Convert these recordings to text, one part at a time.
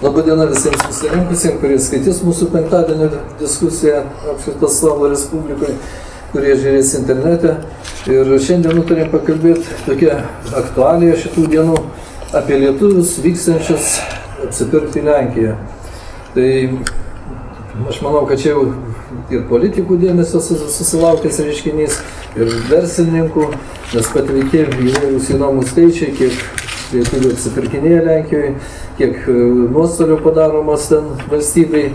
Labadiena visiems susirinkusiems, kurie skaitys mūsų penktadienio diskusiją apskritos Slavo Respublikoje, kurie žiūrės internete. Ir šiandien nutarėm pakalbėti tokią aktualiją šitų dienų apie lietuvius vykstančius apsipirkti Lenkiją. Tai aš manau, kad čia jau ir politikų dėmesio susilaukęs reiškinys, ir verslininkų, nes pateikė įvairūs įdomų skaičiai, kiek lietuvių apsipirkinėja Lenkijoje, kiek e, nuostolių padaromas ten valstybei.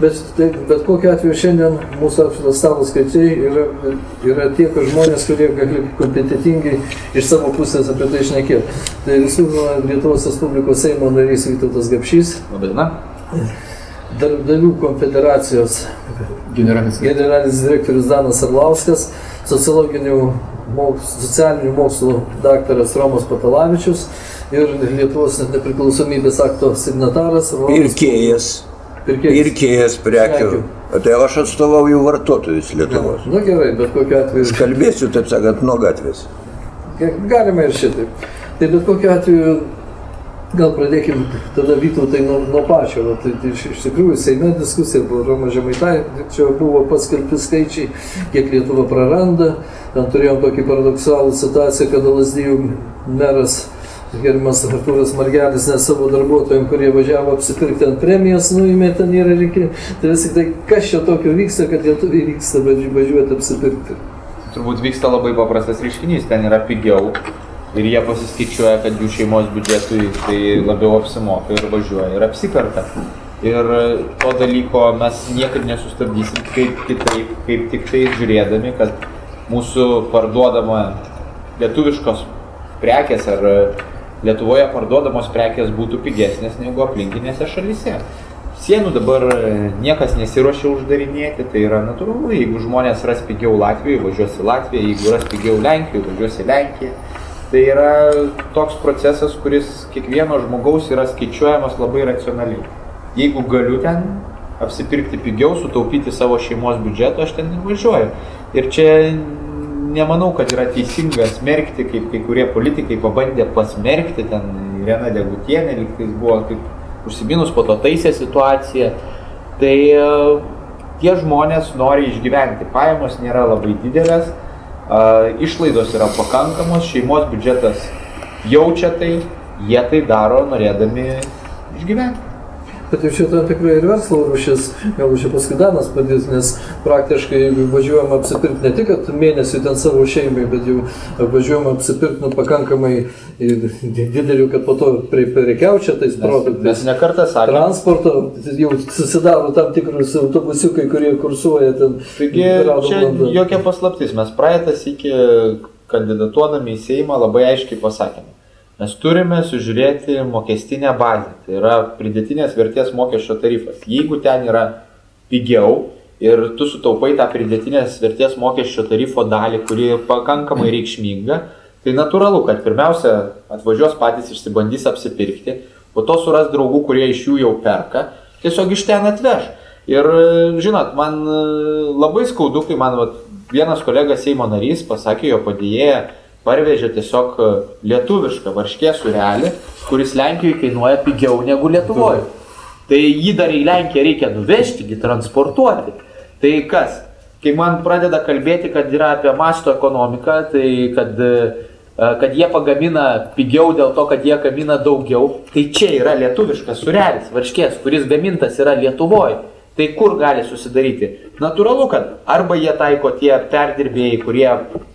Bet, tai, bet kokiu atveju šiandien mūsų apšvitos stalo skaičiai yra, yra tie žmonės, kurie gali kompetitingai iš savo pusės apie tai išnekėti. Tai visų Lietuvos Respublikos Seimo narys Vytautas Gapšys. Labadiena. Darbdavių konfederacijos generalinis, generalinis direktorius Danas Arlauskas, socialinių mokslų daktaras Romas Patalavičius ir Lietuvos nepriklausomybės akto signataras. Pirkėjas. Pirkėjas. Pirkėjas prekių. Tai aš atstovauju vartotojus Lietuvos. Na gerai, bet kokiu atveju. Aš kalbėsiu, taip sakant, nuo gatvės. Galima ir šitaip. Tai bet kokiu atveju Gal pradėkim tada Vytautai nuo, nuo pačio. Va, tai, tai iš, iš tikrųjų Seime diskusija buvo Roma Žemaitai, čia buvo paskelbti skaičiai, kiek Lietuva praranda. Ten turėjom tokį paradoksalų situaciją, kada Lasdijų meras Gerimas Artūras Margelis net savo darbuotojams, kurie važiavo apsipirkti ant premijas, nuėmė ten yra reikia. Tai vis tik tai, kas čia tokio vyksta, kad lietuviai vyksta važiuoti apsipirkti? Turbūt vyksta labai paprastas reiškinys, ten yra pigiau ir jie pasiskaičiuoja, kad jų šeimos biudžetui tai labiau apsimoka ir važiuoja ir apsiperka. Ir to dalyko mes niekada nesustabdysim kaip kitaip, kaip tik tai žiūrėdami, kad mūsų parduodama lietuviškos prekės ar Lietuvoje parduodamos prekės būtų pigesnės negu aplinkinėse šalyse. Sienų dabar e, niekas nesiuošia uždarinėti, tai yra natūralu, jeigu žmonės ras pigiau Latvijoje, važiuos į Latviją, jeigu ras pigiau Lenkijoje, važiuos į Lenkiją. Tai yra toks procesas, kuris kiekvieno žmogaus yra skaičiuojamas labai racionaliai. Jeigu galiu ten apsipirkti pigiau, sutaupyti savo šeimos biudžetą, aš ten važiuoju. Ir čia nemanau, kad yra teisinga smerkti, kaip kai kurie politikai pabandė pasmerkti, ten Irena Degutienė, liktais buvo kaip užsiminus po to taisė situaciją. Tai e, tie žmonės nori išgyventi, pajamos nėra labai didelės, išlaidos yra pakankamos, šeimos biudžetas jaučia tai, jie tai daro norėdami išgyventi. Bet jau šitą tikrai ir verslo rūšis, gal čia paskui Danas padės, nes praktiškai važiuojam apsipirkti ne tik, mėnesį ten savo šeimai, bet jau važiuojam apsipirkti nu, pakankamai dideliu, kad po to prekiaučia tais produktais. Mes nekartą sakėme. Transporto jau susidaro tam tikrus autobusiukai, kurie kursuoja ten. Taigi, čia jokia paslaptis, mes praeitas iki kandidatuodami į Seimą labai aiškiai pasakėme Mes turime sužiūrėti mokestinę bazę, tai yra pridėtinės vertės mokesčio tarifas. Jeigu ten yra pigiau ir tu sutaupai tą pridėtinės vertės mokesčio tarifo dalį, kuri pakankamai reikšminga, tai natūralu, kad pirmiausia atvažiuos patys išsibandys apsipirkti, po to suras draugų, kurie iš jų jau perka, tiesiog iš ten atveš. Ir žinot, man labai skaudu, kai man vat, vienas kolega Seimo narys pasakė, jo padėjėja, parvežė tiesiog e, lietuvišką varškės surelį, kuris Lenkijoje kainuoja pigiau negu Lietuvoje. Tai jį dar į Lenkiją reikia nuvežti, transportuoti. Tai kas? Kai man pradeda kalbėti, kad yra apie masto ekonomiką, tai kad, e, kad jie pagamina pigiau dėl to, kad jie gamina daugiau, tai čia yra lietuviškas surelis, varškės, kuris gamintas yra Lietuvoje. Tai kur gali susidaryti? Natūralu, kad arba jie taiko tie perdirbėjai, kurie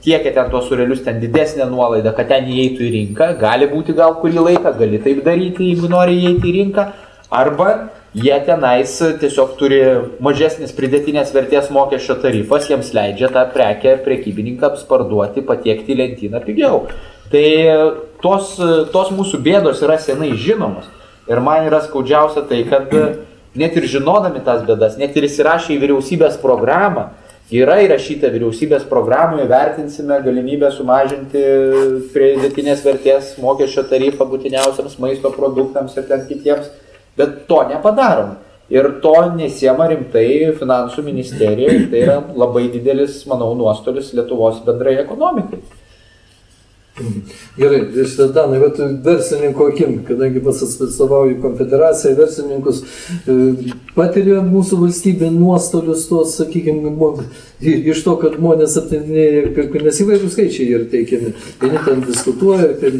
tiekia ten tuos surelius ten didesnę nuolaidą, kad ten įeitų į rinką, gali būti gal kurį laiką, gali taip daryti, jeigu nori įeiti į rinką, arba jie tenais tiesiog turi mažesnis pridėtinės vertės mokesčio tarifas, jiems leidžia tą prekę prekybininkams parduoti, patiekti į lentyną pigiau. Tai tos, tos mūsų bėdos yra senai žinomos. Ir man yra skaudžiausia tai, kad net ir žinodami tas bėdas, net ir įsirašę į vyriausybės programą, yra įrašyta vyriausybės programoje, vertinsime galimybę sumažinti pridėtinės vertės mokesčio tarifą būtiniausiams maisto produktams ir ten kitiems, bet to nepadarom. Ir to nesiema rimtai finansų ministerija tai yra labai didelis, manau, nuostolis Lietuvos bendrai ekonomikai. Gerai, iš Danai, bet verslininko akim, kadangi pats atstovauju konfederaciją, verslininkus, e, patiria mūsų valstybė nuostolius tos, sakykime, iš to, kad žmonės aptarinėja, nes įvairių skaičiai yra teikiami. Vieni ten diskutuoja, kad...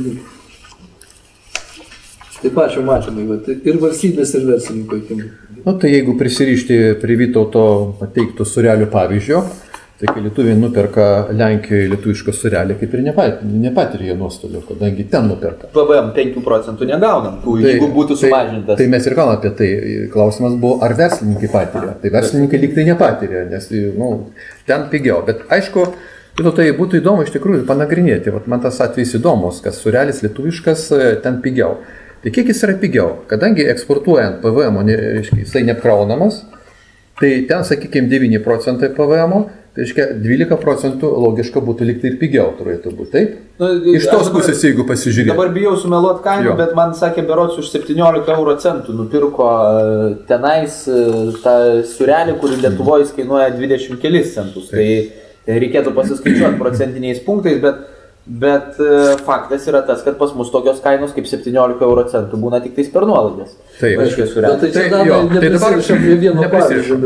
Tai pačio matymai, ir valstybės, ir verslininko akim. Na, nu, tai jeigu prisirišti prie Vytauto pateikto surelių pavyzdžio, Tai kai lietuviai nuperka Lenkijoje lietuvišką surelį, kaip ir nepatiria nuostolių, kadangi ten nuperka. PVM 5 procentų negaunam, tų, tai, jeigu būtų tai- sumažintas. Tai, tai mes ir kalbame apie tai. Klausimas buvo, ar verslininkai patiria. Tai verslininkai lyg tai nepatiria, nes nu, ten pigiau. Bet aišku, Nu, tai būtų įdomu iš tikrųjų panagrinėti. Vat man tas atvejis įdomus, kas surelis lietuviškas e, ten pigiau. Tai kiek jis yra pigiau? Kadangi eksportuojant PVM, jisai neapkraunamas, tai ten, sakykime, 9 procentai PVM, Tai reiškia, 12 procentų logiška būtų likti ir pigiau turėtų būti, taip? Na, Iš tos dabar, pusės, jeigu pasižiūrėtume. Dabar bijau sumeluoti kainą, bet man sakė, berots už 17 euro centų nupirko e, tenais e, tą surelį, kuri Lietuvoje kainuoja 20 kelis centus. Tai taip. Tai reikėtų pasiskaičiuoti procentiniais punktais, bet Bet e, faktas yra tas, kad pas mus tokios kainos kaip 17 euro centų būna tik tais per nuolaidas. Taip, aišku, surėti. Tai, tai, jo, tai dabar prie vieno pavyzdžio.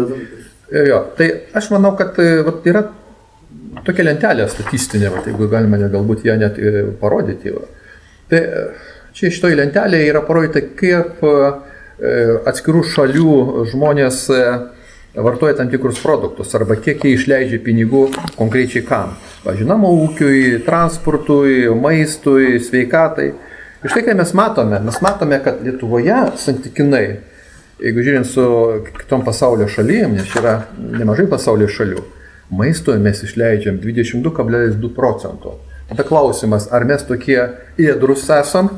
Jo, tai aš manau, kad e, vat, yra tokia lentelė statistinė, vat, jeigu galima net galbūt ją net e, parodyti. Va. Tai e, čia šitoje lentelėje yra parodyta, kaip atskirų šalių žmonės vartoja tam tikrus produktus arba kiek jie išleidžia pinigų konkrečiai kam. Pažinamo ūkiui, transportui, maistui, sveikatai. Ir štai ką mes matome, mes matome, kad Lietuvoje santykinai jeigu žiūrint su kitom pasaulio šalim, nes yra nemažai pasaulio šalių, maisto mes išleidžiam 22,2 procento. Tada klausimas, ar mes tokie ėdrus esam,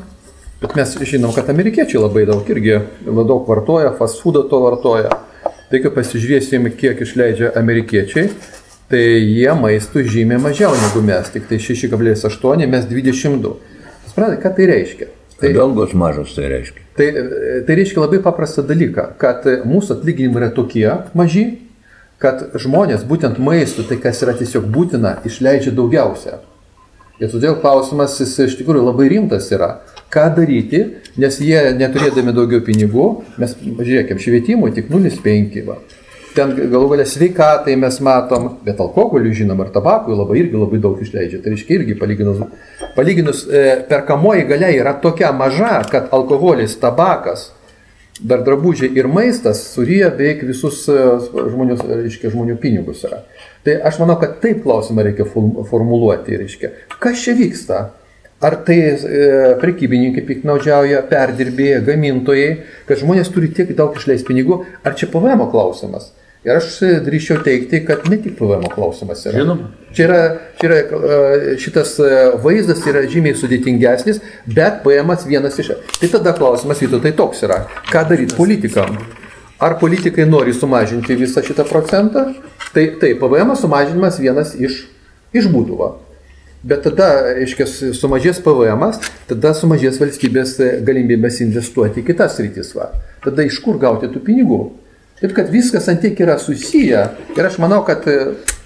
bet mes žinom, kad amerikiečiai labai daug irgi daug vartoja, fast foodą to vartoja. Tai kai pasižiūrėsim, kiek išleidžia amerikiečiai, tai jie maistų žymiai mažiau negu mes, tik tai 6,8, mes 22. Suprantate, ką tai reiškia? Tai, algos mažos tai reiškia. Tai, tai reiškia labai paprastą dalyką, kad mūsų atlyginimai yra tokie maži, kad žmonės būtent maistų, tai kas yra tiesiog būtina, išleidžia daugiausia. Ir todėl klausimas jis iš tikrųjų labai rimtas yra. Ką daryti, nes jie neturėdami daugiau pinigų, mes, žiūrėkime, švietimui tik 0,5 ten galų galia sveikatai mes matom, bet alkoholių žinom ir tabakui labai irgi labai daug išleidžia. Tai reiškia irgi palyginus, palyginus e, perkamoji galia yra tokia maža, kad alkoholis, tabakas, dar drabužiai ir maistas suryja beveik visus e, žmonių, reiškia, žmonių pinigus yra. Tai aš manau, kad taip klausimą reikia formuluoti, reiškia, kas čia vyksta. Ar tai e, prekybininkai piknaudžiauja, perdirbėjai, gamintojai, kad žmonės turi tiek daug išleisti pinigų, ar čia PVM klausimas? Ir aš drįščiau teikti, kad ne tik PVM klausimas yra. Žinoma. Čia yra, čia yra e, šitas e, vaizdas yra žymiai sudėtingesnis, bet PVM vienas iš. Tai tada klausimas vyto tai toks yra. Ką daryti politikam? Ar politikai nori sumažinti visą šitą procentą? Tai taip, PVM sumažinimas vienas iš, iš būdų. Va. Bet tada, aiškiai, sumažės PVM, tada sumažės valstybės galimybės investuoti į kitas rytis. Va. Tada iš kur gauti tų pinigų? Taip kad viskas antiek yra susiję ir aš manau, kad e,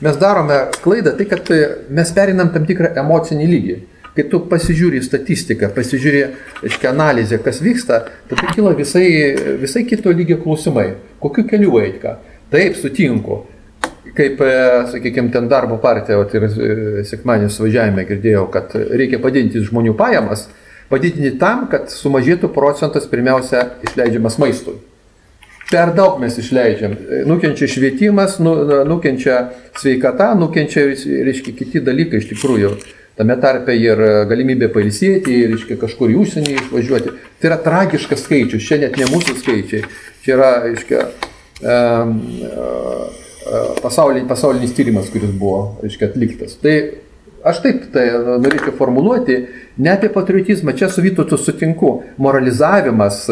mes darome klaidą, tai kad e, mes perinam tam tikrą emocinį lygį. Kai tu pasižiūri statistiką, pasižiūri, aiškiai, analizę, kas vyksta, tada kyla visai, visai kito lygio klausimai. Kokiu keliu eiti? Taip, sutinku. Kaip, e, sakykime, ten darbo partija, vat, ir sekmanės važiavime girdėjau, kad reikia padidinti žmonių pajamas, padidinti tam, kad sumažėtų procentas pirmiausia išleidžiamas maistui per daug mes išleidžiam. Nukenčia švietimas, nu, nukenčia sveikata, nukenčia, reiškia, kiti dalykai iš tikrųjų. Tame tarpe ir galimybė pailsėti, reiškia, kažkur į užsienį išvažiuoti. Tai yra tragiškas skaičius, čia net ne mūsų skaičiai. Čia yra, reiškia, um, pasaulinis, pasaulinis tyrimas, kuris buvo, reiškia, atliktas. Tai aš taip tai norėčiau formuluoti, ne apie patriotizmą, čia su Vytautu sutinku, moralizavimas,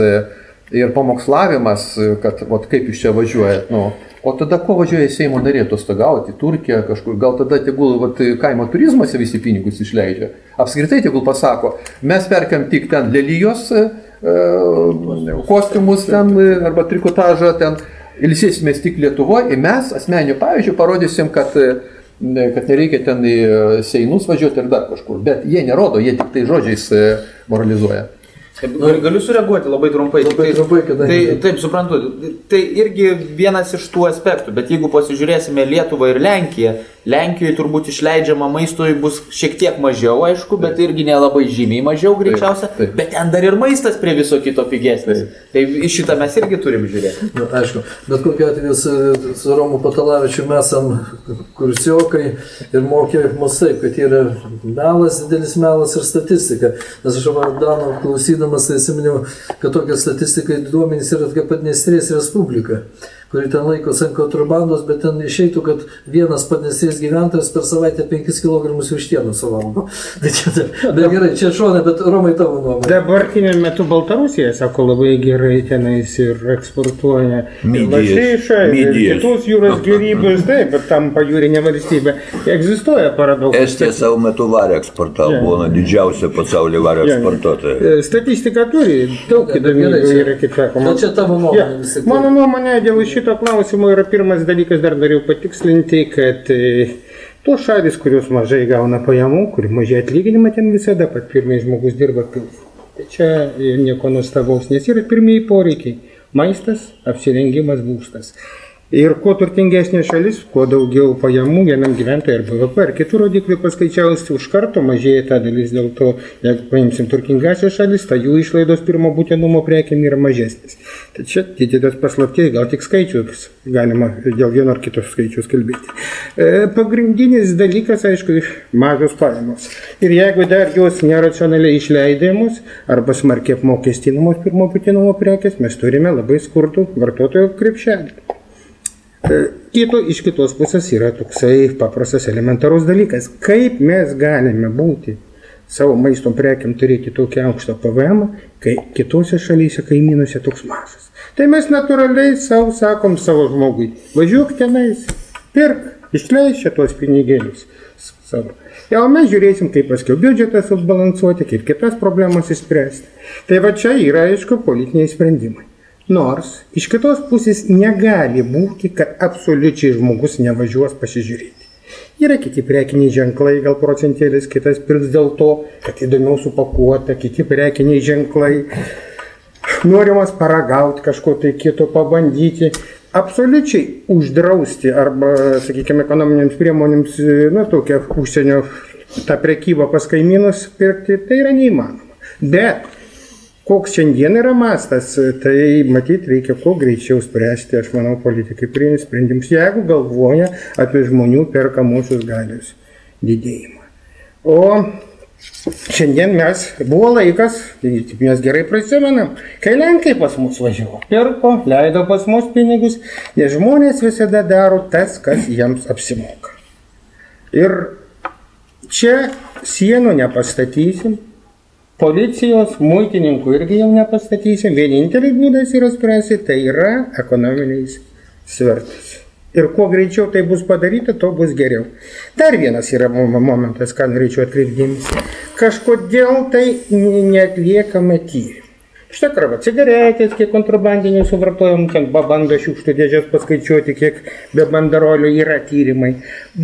ir pamokslavimas, kad vat, kaip jūs čia važiuojat. Nu, o tada ko važiuoja Seimo narė atostogauti, Turkija kažkur, gal tada tegul vat, kaimo turizmuose visi pinigus išleidžia. Apskritai tegul pasako, mes perkiam tik ten lelyjos e, kostiumus ten arba trikotažą ten, ilsėsimės tik Lietuvoje ir mes asmeniniu pavyzdžiu parodysim, kad kad nereikia ten į Seinus važiuoti ir dar kažkur. Bet jie nerodo, jie tik tai žodžiais moralizuoja. Galiu, sureaguoti labai trumpai. Labai tai, trumpai, kadangi- Tai, taip, suprantu. Tai irgi vienas iš tų aspektų. Bet jeigu pasižiūrėsime Lietuvą ir Lenkiją, Lenkijoje turbūt išleidžiama maistui bus šiek tiek mažiau, aišku, bet irgi nelabai žymiai mažiau greičiausia. taip. Bet ten dar ir maistas prie viso kito pigesnis. Tai į šitą mes irgi turim žiūrėti. Na, aišku, bet kokiu atveju su, su Romu Patalavičiu mes esam kursiokai ir mokė mus taip, kad yra melas, didelis melas ir statistika. Nes aš Vardano klausydamas tai atsiminiau, kad tokia statistika duomenys yra tokia Padnestrės Respublika kuri ten laikosi ant kontrabandos, bet ten išeitų, kad vienas padnestrės gyventojas per savaitę 5 kg vištienos suvalgo. Tai čia, bet gerai, čia šonė, bet Romai tavo nuomonė. Dabartiniu metu Baltarusija, sako, labai gerai tenais ir eksportuoja lašišą, kitus jūros gerybės, taip, bet tampa jūrinė valstybė. Egzistuoja paradoksas. Estija savo metu varę eksportavo, buvo na, didžiausia pasaulyje vario Jo. eksportuotoja. E, Statistika turi daug gerai, yra, kaip sakoma. Tik tai. Mano nuomonė dėl šito klausimo yra pirmas dalykas, dar norėjau patikslinti, kad e, tos šalis, kurios mažai gauna pajamų, kur mažai atlyginimą, ten visada pat pirmieji žmogus dirba pilvų. Tai čia nieko nuostabaus, nes yra pirmieji poreikiai - maistas, apsirengimas, būstas. Ir kuo turtingesnė šalis, kuo daugiau pajamų vienam gyventojui ar BVP ar kitų rodiklių paskaičiavus, už karto mažėja ta dalis. Dėl to, jeigu paimsim turtingasias šalis, tai jų išlaidos pirmo būtinumo prekiam yra mažesnės. Tai čia didelis paslaptis, gal tik skaičius galima dėl vieno ar kito skaičius kalbėti. E, pagrindinis dalykas, aišku, mažos pajamos. Ir jeigu dar jos neracionaliai išleidžiamos arba smarkiai apmokestinamos pirmo būtinumo prekes, mes turime labai skurdų vartotojo krepšelį. Kito, iš kitos pusės yra toksai paprastas elementarus dalykas. Kaip mes galime būti savo maisto prekiam turėti tokį aukštą PVM, kai kitose šalyse kaimynuose toks mažas. Tai mes natūraliai savo sakom savo žmogui, važiuok tenais, pirk, išleis šitos pinigėlius savo. Ja, o mes žiūrėsim, kaip paskui biudžetą subalansuoti, kaip kitas problemas išspręsti. Tai va čia yra, aišku, politiniai sprendimai. Nors iš kitos pusės negali būti, kad absoliučiai žmogus nevažiuos pasižiūrėti. Yra kiti prekiniai ženklai, gal procentėlis kitas pirks dėl to, kad įdomiau supakuota, kiti prekiniai ženklai, norimas paragauti kažko tai kito, pabandyti. Absoliučiai uždrausti arba, sakykime, ekonominėms priemonėms, na, tokią užsienio tą prekybą pas kaimynus pirkti, tai yra neįmanoma. Bet Koks šiandien yra mastas, tai matyt reikia kuo greičiau spręsti, aš manau, politikai priimti sprendimus, jeigu galvoja apie žmonių perkamosios galios didėjimą. O šiandien mes, buvo laikas, mes gerai prisimenam, kai Lenkai pas mus važiavo, pirko, leido pas mus pinigus, nes žmonės visada daro tas, kas jiems apsimoka. Ir čia sienų nepastatysim, Policijos, muitininkų irgi jau nepastatysim. Vienintelis būdas yra spręsti, tai yra ekonominiais svertais. Ir kuo greičiau tai bus padaryta, to bus geriau. Dar vienas yra mo- momentas, ką norėčiau atkreipdėmės. Kažkodėl tai ne- neatliekama tyrimų. Štai krava cigaretės, kiek kontrabandinių suvartojam, ten bando šiukštų dėžės paskaičiuoti, kiek be bandarolių yra tyrimai.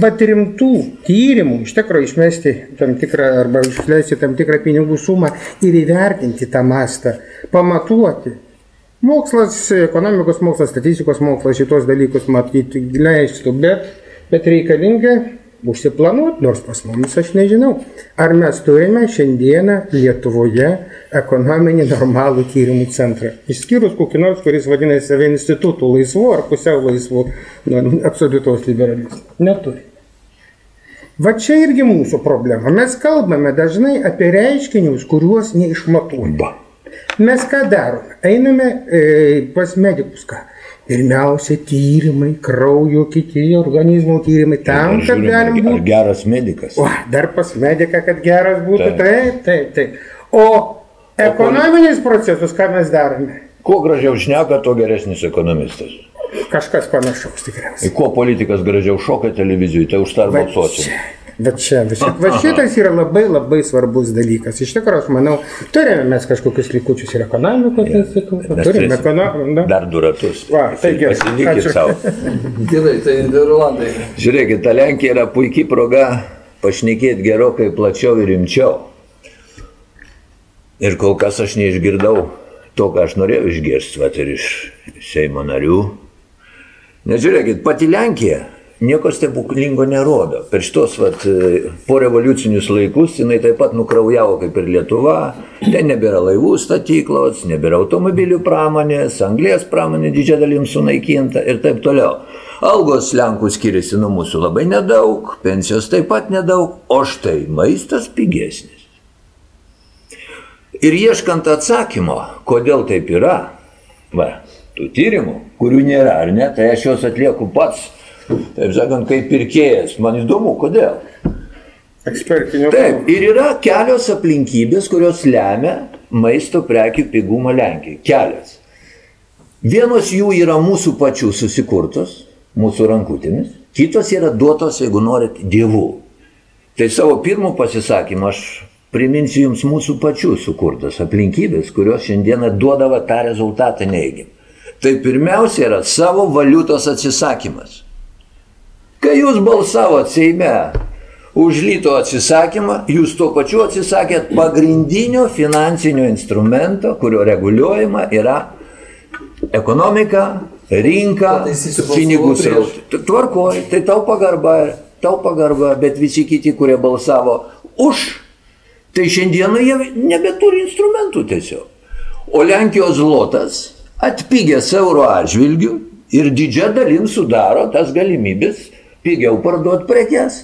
Bet rimtų tyrimų, iš tikrųjų išmesti tam tikrą arba išleisti tam tikrą pinigų sumą ir įvertinti tą mastą, pamatuoti. Mokslas, ekonomikos mokslas, statistikos mokslas šitos dalykus matyti leistų, bet, bet reikalinga užsiplanuoti, nors pas mumis aš nežinau, ar mes turime šiandieną Lietuvoje ekonominį normalų tyrimų centrą. Išskyrus kokį nors, kuris vadinasi save institutų laisvu ar pusiau laisvu, nu, absoliutos liberalizmu. Neturi. Va čia irgi mūsų problema. Mes kalbame dažnai apie reiškinius, kuriuos neišmatuojame. Mes ką darome? Einame e, pas medikus ką? Pirmiausia, tyrimai, kraujo, kiti organizmo tyrimai, tam, kad galim ar, ar būti. geras medikas. O, dar pas mediką, kad geras būtų. Taip. Taip, taip, taip. O ekonominiais procesus ką mes darome? Kuo gražiau šneka, tuo geresnis ekonomistas. Kažkas panašaus tikriausiai. Kuo politikas gražiau šoka televizijoje, tai už tą čia, Va čia, va, čia, va šitas yra labai labai svarbus dalykas. Iš tikrųjų, aš manau, turime mes kažkokius likučius ir ekonomikos institutų. Turime ekonomikos. Dar du ratus. Va, tai gerai. Pasilikit savo. Gerai, tai Niderlandai. Žiūrėkit, ta Lenkija yra puikiai proga pašnekėti gerokai plačiau ir rimčiau. Ir kol kas aš neišgirdau to, ką aš norėjau išgirsti, vat ir iš Seimo narių. Nes žiūrėkit, pati Lenkija nieko stebuklingo nerodo. Per šitos vat, po revoliucinius laikus jinai taip pat nukraujavo kaip ir Lietuva. Ten nebėra laivų statyklos, nebėra automobilių pramonės, anglės pramonė didžia dalim sunaikinta ir taip toliau. Algos Lenkų skiriasi nuo mūsų labai nedaug, pensijos taip pat nedaug, o štai maistas pigesnis. Ir ieškant atsakymo, kodėl taip yra, va, tų tyrimų, kurių nėra, ar ne, tai aš juos atlieku pats, taip sakant, kaip pirkėjas. Man įdomu, kodėl. Ekspertinio. Taip, ir yra kelios aplinkybės, kurios lemia maisto prekių pigumą Lenkijai. Kelios. Vienos jų yra mūsų pačių susikurtos, mūsų rankutėmis, kitos yra duotos, jeigu norit, dievų. Tai savo pirmų pasisakymą aš priminsiu jums mūsų pačių sukurtas aplinkybės, kurios šiandieną duodavo tą rezultatą neigiamą. Tai pirmiausia yra savo valiutos atsisakymas. Kai jūs balsavot Seime už lyto atsisakymą, jūs tuo pačiu atsisakėt pagrindinio finansinio instrumento, kurio reguliuojama yra ekonomika, rinka, pinigų srautai. Tvarkoj, tai tau pagarba, tau pagarba, bet visi kiti, kurie balsavo už Tai šiandieną jie nebeturi instrumentų tiesiog. O Lenkijos zlotas atpigęs euro atžvilgių ir didžia dalim sudaro tas galimybės pigiau parduoti prekes.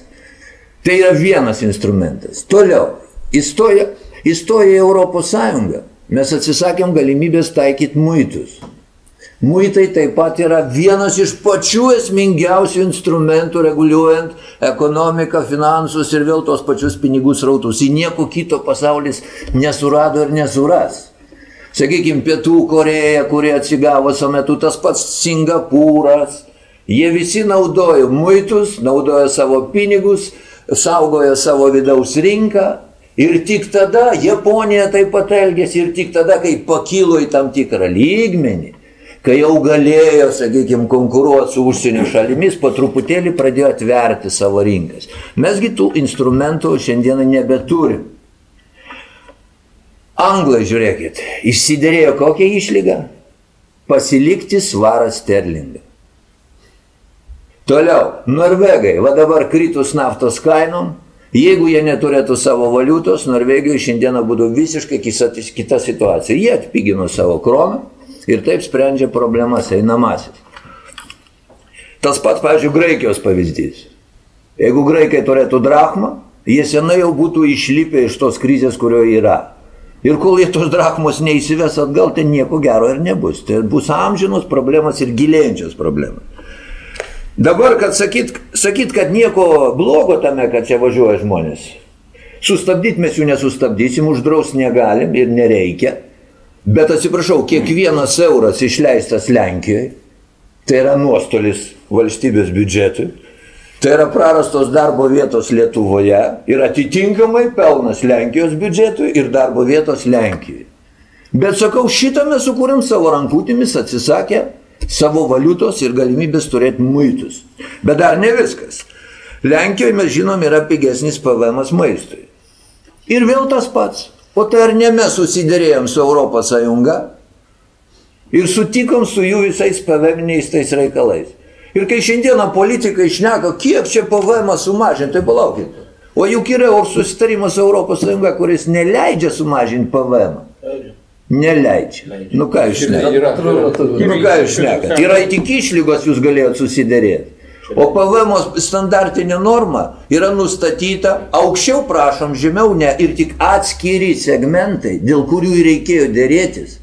Tai yra vienas instrumentas. Toliau, įstoja, įstoja į Europos Sąjungą. Mes atsisakėm galimybės taikyti muitus. Muitai taip pat yra vienas iš pačių esmingiausių instrumentų reguliuojant ekonomiką, finansus ir vėl tos pačius pinigų srautus. Į nieko kito pasaulis nesurado ir nesuras. Sakykime, Pietų Koreja, kurie atsigavo savo metu, tas pats Singapūras. Jie visi naudojo muitus, naudojo savo pinigus, saugojo savo vidaus rinką. Ir tik tada Japonija taip pat elgėsi ir tik tada, kai pakilo į tam tikrą lygmenį, kai jau galėjo, sakykime, konkuruoti su užsienio šalimis, po truputėlį pradėjo atverti savo rinkas. Mesgi tų instrumentų šiandieną nebeturim. Anglai, žiūrėkit, išsiderėjo kokią išlygą? Pasilikti svarą sterlingą. Toliau, norvegai, va dabar kritus naftos kainom, jeigu jie neturėtų savo valiutos, Norvegijoje šiandieną būtų visiškai kita situacija. Jie atpigino savo kroną, ir taip sprendžia problemas einamasis. Tas pats, pavyzdžiui, Graikijos pavyzdys. Jeigu graikai turėtų drachmą, jie senai jau būtų išlipę iš tos krizės, kurioje yra. Ir kol jie tos drachmos neįsives atgal, ten nieko gero ir nebus. Tai bus amžinos problemas ir gilėjančios problemas. Dabar, kad sakyt, sakyt, kad nieko blogo tame, kad čia važiuoja žmonės. Sustabdyti mes jų nesustabdysim, uždrausti negalim ir nereikia. Bet atsiprašau, kiekvienas euras išleistas Lenkijoje, tai yra nuostolis valstybės biudžetui, tai yra prarastos darbo vietos Lietuvoje ir atitinkamai pelnas Lenkijos biudžetui ir darbo vietos Lenkijoje. Bet sakau, šitą mes sukūrėm savo rankutėmis, atsisakę savo valiutos ir galimybės turėti muitus. Bet dar ne viskas. Lenkijoje mes žinom yra pigesnis PVM maistui. Ir vėl tas pats. O tai ar ne mes susidėrėjom su Europos Sąjunga ir sutikom su jų visais paveminiais tais reikalais. Ir kai šiandieną politikai šneka, kiek čia PVM sumažinti, tai palaukit. O juk yra susitarimas su Europos Sąjunga, kuris neleidžia sumažinti PVM. Neleidžia. Nu ką jūs šnekat? Nu ką jūs šnekat? Yra tik išlygos jūs galėjot susidėrėti. O PVM standartinė norma yra nustatyta aukščiau prašom, žemiau ne ir tik atskiri segmentai, dėl kurių reikėjo dėrėtis.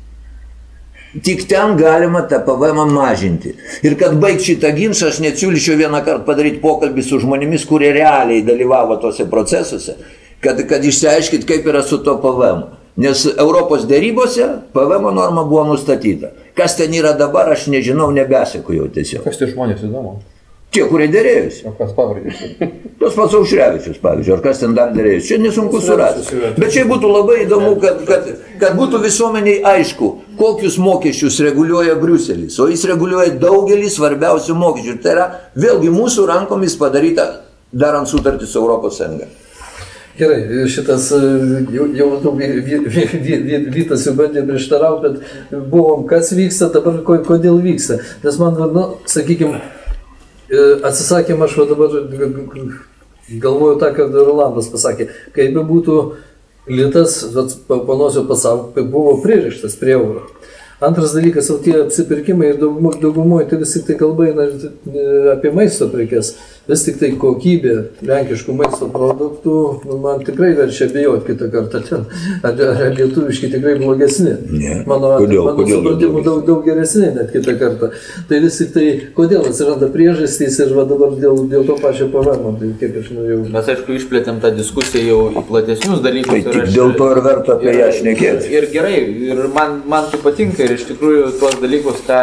Tik ten galima tą PVM mažinti. Ir kad baigti šitą ginčą, aš net siūlyčiau vieną kartą padaryti pokalbį su žmonėmis, kurie realiai dalyvavo tose procesuose, kad, kad išsiaiškit, kaip yra su to PVM. Nes Europos dėrybose PVM norma buvo nustatyta. Kas ten yra dabar, aš nežinau, nebeseku jau tiesiog. Kas tie žmonės įdomu? Tie, kurie dėrėjosi. O kas pavardės? Tas pats Aušrevičius, pavyzdžiui, ar kas ten dar dėrėjosi. Čia nesunku surasti. Bet čia būtų labai įdomu, kad, kad, kad būtų visuomeniai aišku, kokius mokesčius reguliuoja Briuselis. O jis reguliuoja daugelį svarbiausių mokesčių. Tai yra vėlgi mūsų rankomis padaryta darant sutartį su Europos Sąjunga. Gerai, šitas e, jau, jau Vytas jau bandė prieštarauti, bet buvom, kas vyksta, dabar ko- kodėl vyksta. Nes man, nu, sakykime, atsisakymą aš dabar galvoju tą, ką Rolandas pasakė. Kaip būtų litas, vat, pa- panosiu pasaulyje, buvo pririštas prie euro. Antras dalykas, o tie apsipirkimai ir daugumo- daugumoje tai vis tik tai kalba eina e, apie maisto prekes, vis tik tai kokybė lenkiškų maisto produktų nu, man tikrai verčia bijoti kitą kartą ten. Ar, ar lietuviški tikrai blogesni? Ne. Mano, Kodėl? mano Kodėl supratimu blogesni? daug, daug geresni net kitą kartą. Tai vis tik tai, kodėl atsiranda priežastys ir va dabar dėl, dėl to pačio PVM, tai kiek aš norėjau. Mes aišku išplėtėm tą diskusiją jau į platesnius dalykus. Tai tik aš- dėl to ir verta apie ją šnekėti. Ir gerai, ir man, man tai patinka ir iš tikrųjų tuos dalykus, ką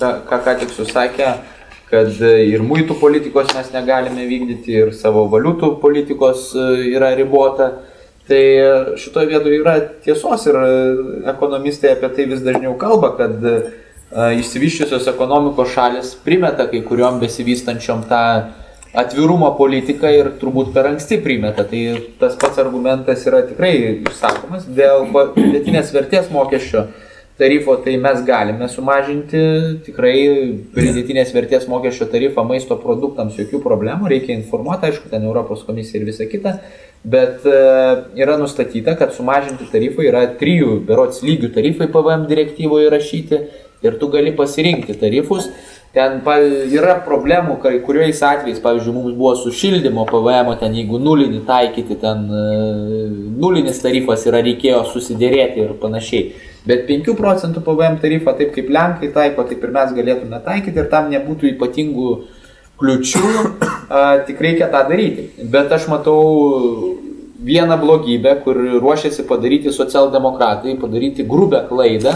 ką, ką, ką tik susakė, kad e, ir muitų politikos mes negalime vykdyti, ir savo valiutų politikos e, yra ribota. Tai šitoje vietoje yra tiesos ir e, ekonomistai apie tai vis dažniau kalba, kad išsivyščiusios ekonomikos šalis primeta kai kuriuom besivystančiom tą atvirumo politiką ir turbūt per anksti primeta. Tai tas pats argumentas yra tikrai išsakomas. Dėl pridėtinės vertės mokesčio tarifo tai mes galime sumažinti tikrai pridėtinės vertės mokesčio tarifą maisto produktams jokių problemų, reikia informuoti, aišku, ten Europos komisija ir visa kita, bet e, yra nustatyta, kad sumažinti tarifai yra trijų berots lygių tarifai PVM direktyvoje įrašyti ir tu gali pasirinkti tarifus. Ten yra problemų, kai kuriais atvejais, pavyzdžiui, mums buvo su šildymo PVM, ten jeigu nulinį taikyti, ten e, nulinis tarifas yra reikėjo susidėrėti ir panašiai. Bet 5 procentų PVM tarifą, taip kaip Lenkai taiko, taip ir mes galėtume taikyti ir tam nebūtų ypatingų kliučių, a, tik reikia tą daryti. Bet aš matau vieną blogybę, kur ruošiasi padaryti socialdemokratai, padaryti grubę klaidą.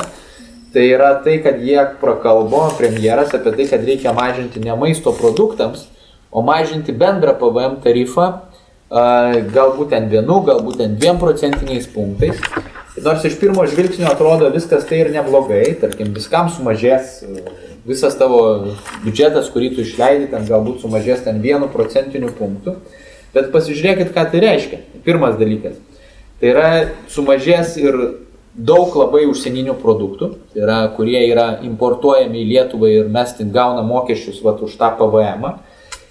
Tai yra tai, kad jie prakalbo, premjeras, apie tai, kad reikia mažinti ne maisto produktams, o mažinti bendrą PVM tarifą, galbūt ten vienu, galbūt ten dviem procentiniais punktais. Nors iš pirmo žvilgsnio atrodo viskas tai ir neblogai, tarkim, viskam sumažės e, visas tavo biudžetas, kurį tu išleidai, ten galbūt sumažės ten vienu procentiniu punktu. Bet pasižiūrėkit, ką tai reiškia. Pirmas dalykas. Tai yra sumažės ir daug labai užsieninių produktų, tai yra, kurie yra importuojami į Lietuvą ir mes ten gaunam mokesčius vat, už tą PVM. -ą.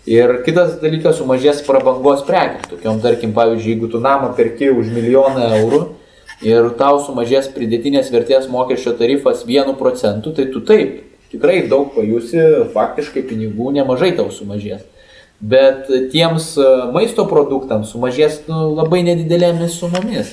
Ir kitas dalykas sumažės prabangos prekės. Tokiom, tarkim, pavyzdžiui, jeigu tu namą perki už milijoną eurų ir tau sumažės pridėtinės vertės mokesčio tarifas 1 procentu, tai tu taip, tikrai daug pajusi, faktiškai pinigų nemažai tau sumažės. Bet tiems e, maisto produktams sumažės nu, labai nedidelėmis sumomis.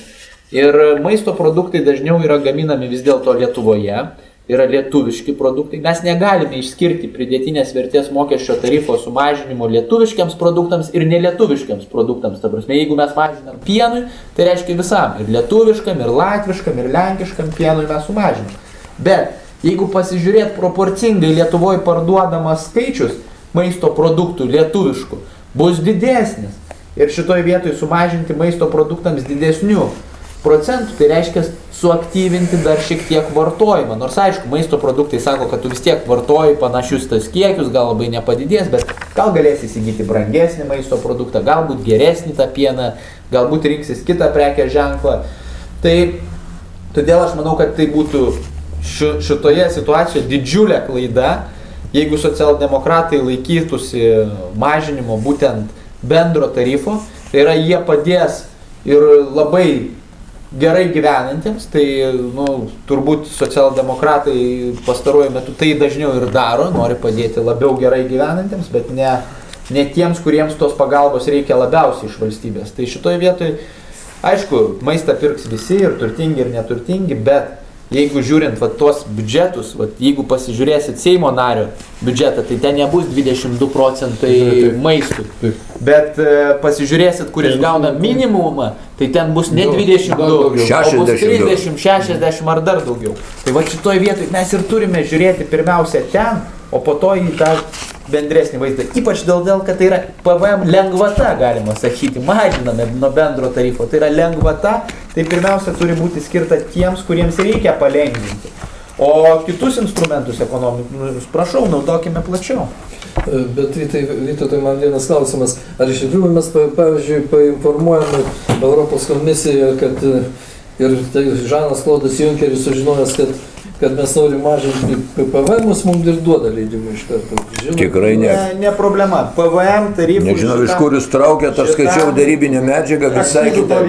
Ir maisto produktai dažniau yra gaminami vis dėlto Lietuvoje, yra lietuviški produktai. Mes negalime išskirti pridėtinės vertės mokesčio tarifo sumažinimo lietuviškiams produktams ir nelietuviškiams produktams. Ta prasme, jeigu mes mažinam pienui, tai reiškia visam. Ir lietuviškam, ir latviškam, ir lenkiškam pienui mes sumažinam. Bet jeigu pasižiūrėt proporcingai Lietuvoje parduodamas skaičius maisto produktų lietuviškų, bus didesnis. Ir šitoje vietoje sumažinti maisto produktams didesnių procentų, tai reiškia suaktyvinti dar šiek tiek vartojimą. Nors aišku, maisto produktai sako, kad tu vis tiek vartoji panašius tas kiekius, gal labai nepadidės, bet gal galėsi įsigyti brangesnį maisto produktą, galbūt geresnį tą pieną, galbūt rinksis kitą prekę ženklą. Tai todėl aš manau, kad tai būtų ši, šitoje situacijoje didžiulė klaida, jeigu socialdemokratai laikytųsi mažinimo būtent bendro tarifo, tai yra jie padės ir labai gerai gyvenantiems, tai nu, turbūt socialdemokratai pastaruoju metu tai dažniau ir daro, nori padėti labiau gerai gyvenantiems, bet ne, ne tiems, kuriems tos pagalbos reikia labiausiai iš valstybės. Tai šitoje vietoje, aišku, maistą pirks visi ir turtingi ir neturtingi, bet jeigu žiūrint va, tuos biudžetus, va, jeigu pasižiūrėsit Seimo nario biudžetą, tai ten nebus 22 procentai maistų. Bet e, pasižiūrėsit, kuris gauna minimumą, tai ten bus ne 22, o bus 62. 30, 60 ar dar daugiau. Tai va šitoje vietoje mes ir turime žiūrėti pirmiausia ten, o po to į tą bendresnį vaizdą. Ypač dėl, dėl kad tai yra PVM lengvata, galima sakyti, mažiname nuo bendro tarifo. Tai yra lengvata, tai pirmiausia turi būti skirta tiems, kuriems reikia palengvinti. O kitus instrumentus ekonominius, prašau, naudokime plačiau. Bet Vytai, Vytai, tai man vienas klausimas. Ar iš tikrųjų mes, pavyzdžiui, painformuojame Europos komisiją, kad ir tai Žanas Klodas Junkeris sužinojęs, kad kad mes norim mažinti PVM, mums ir duoda leidimą iš karto. Žinot, Tikrai ne. ne. Ne problema. PVM tarifų. Nežinau, iš kur jūs traukėte, aš skaičiau darybinę medžiagą, visai kitą.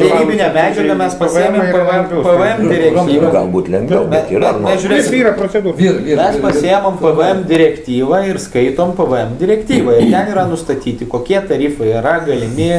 Darybinę medžiagą mes pasiėmėm PVM, PVM direktyvą. Galbūt lengviau, bet yra. Mes žiūrėsime, yra procedūra. Mes pasiėmėm PVM direktyvą ir skaitom PVM direktyvą. Ir ten yra nustatyti, kokie tarifai yra galimi,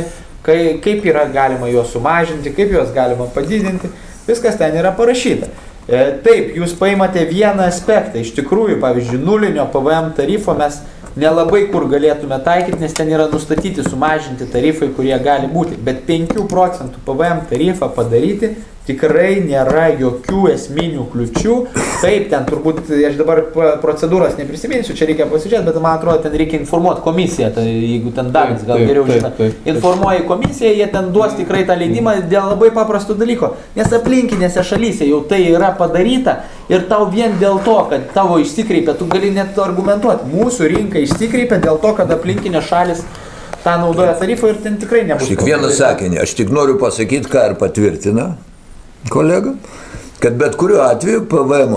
kai, kaip yra galima juos sumažinti, kaip juos galima padidinti. Viskas ten yra parašyta. E, taip, jūs paimate vieną aspektą. Iš tikrųjų, pavyzdžiui, nulinio PVM tarifo mes nelabai kur galėtume taikyti, nes ten yra nustatyti sumažinti tarifai, kurie gali būti. Bet 5 procentų PVM tarifą padaryti tikrai nėra jokių esminių kliučių. Taip, ten turbūt, aš dabar procedūros neprisiminsiu, čia reikia pasižiūrėti, bet man atrodo, ten reikia informuoti komisiją, tai jeigu ten Davis gal geriau žino. Informuoji komisiją, jie ten duos tikrai tą leidimą dėl labai paprasto dalyko. Nes aplinkinėse šalyse jau tai yra padaryta ir tau vien dėl to, kad tavo išsikreipia, tu gali net argumentuoti. Mūsų rinka išsikreipia dėl to, kad aplinkinės šalis tą naudoja tarifą ir ten tikrai nebus. Tik vieną sakinį, aš tik noriu pasakyti, ką ir patvirtina kolega, kad bet kuriuo atveju PVM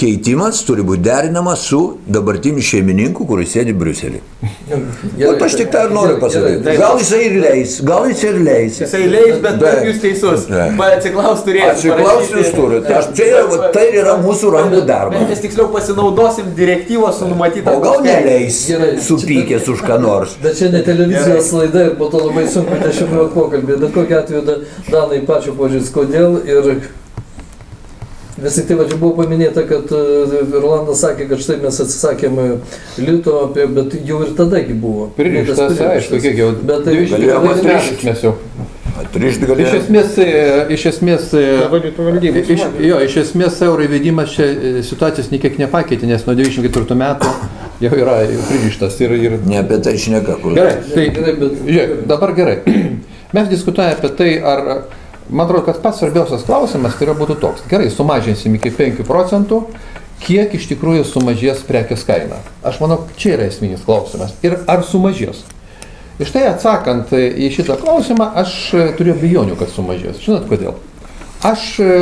keitimas turi būti derinamas su dabartiniu šeimininku, kuris sėdi Briuselį. O aš tik tą ir noriu pasakyti. Gal jisai ir leis, gal jisai ir leis. Jisai leis, bet, bet jūs teisus. Atsiklaus turėsite. Atsiklaus jūs turite. Aš čia yra, tai yra mūsų rankų darbas. Mes tiksliau pasinaudosim direktyvos su numatyta. O gal neleis supykęs už ką nors. Bet čia ne televizijos laida ir po to labai sunku dešimtmečių pokalbį. Bet kokiu atveju Danai pačio požiūris, kodėl ir Vis tik tai va, čia buvo paminėta, kad e, Rolandas sakė, kad štai mes atsisakėme lito, bet jau ir tadagi buvo. Pririštas, aišku, kiek jau. Bet tai mes jau. Atrišti galėjo. Iš esmės, e, iš esmės, e, iš, jo, iš esmės euro įvedimas čia situacijos niekiek nepakeitė, nes nuo 94 metų jau yra pririštas. Ir, ir... Ne apie tai šneka, kur. Gerai, tai, gerai, bet... žiūrėk, dabar gerai. Mes diskutuojame apie tai, ar man atrodo, kad pats svarbiausias klausimas tai yra būtų toks. Gerai, sumažinsim iki 5 procentų, kiek iš tikrųjų sumažės prekės kaina. Aš manau, čia yra esminis klausimas. Ir ar sumažės? Iš tai atsakant į šitą klausimą, aš turiu abejonių, kad sumažės. Žinot kodėl? Aš e,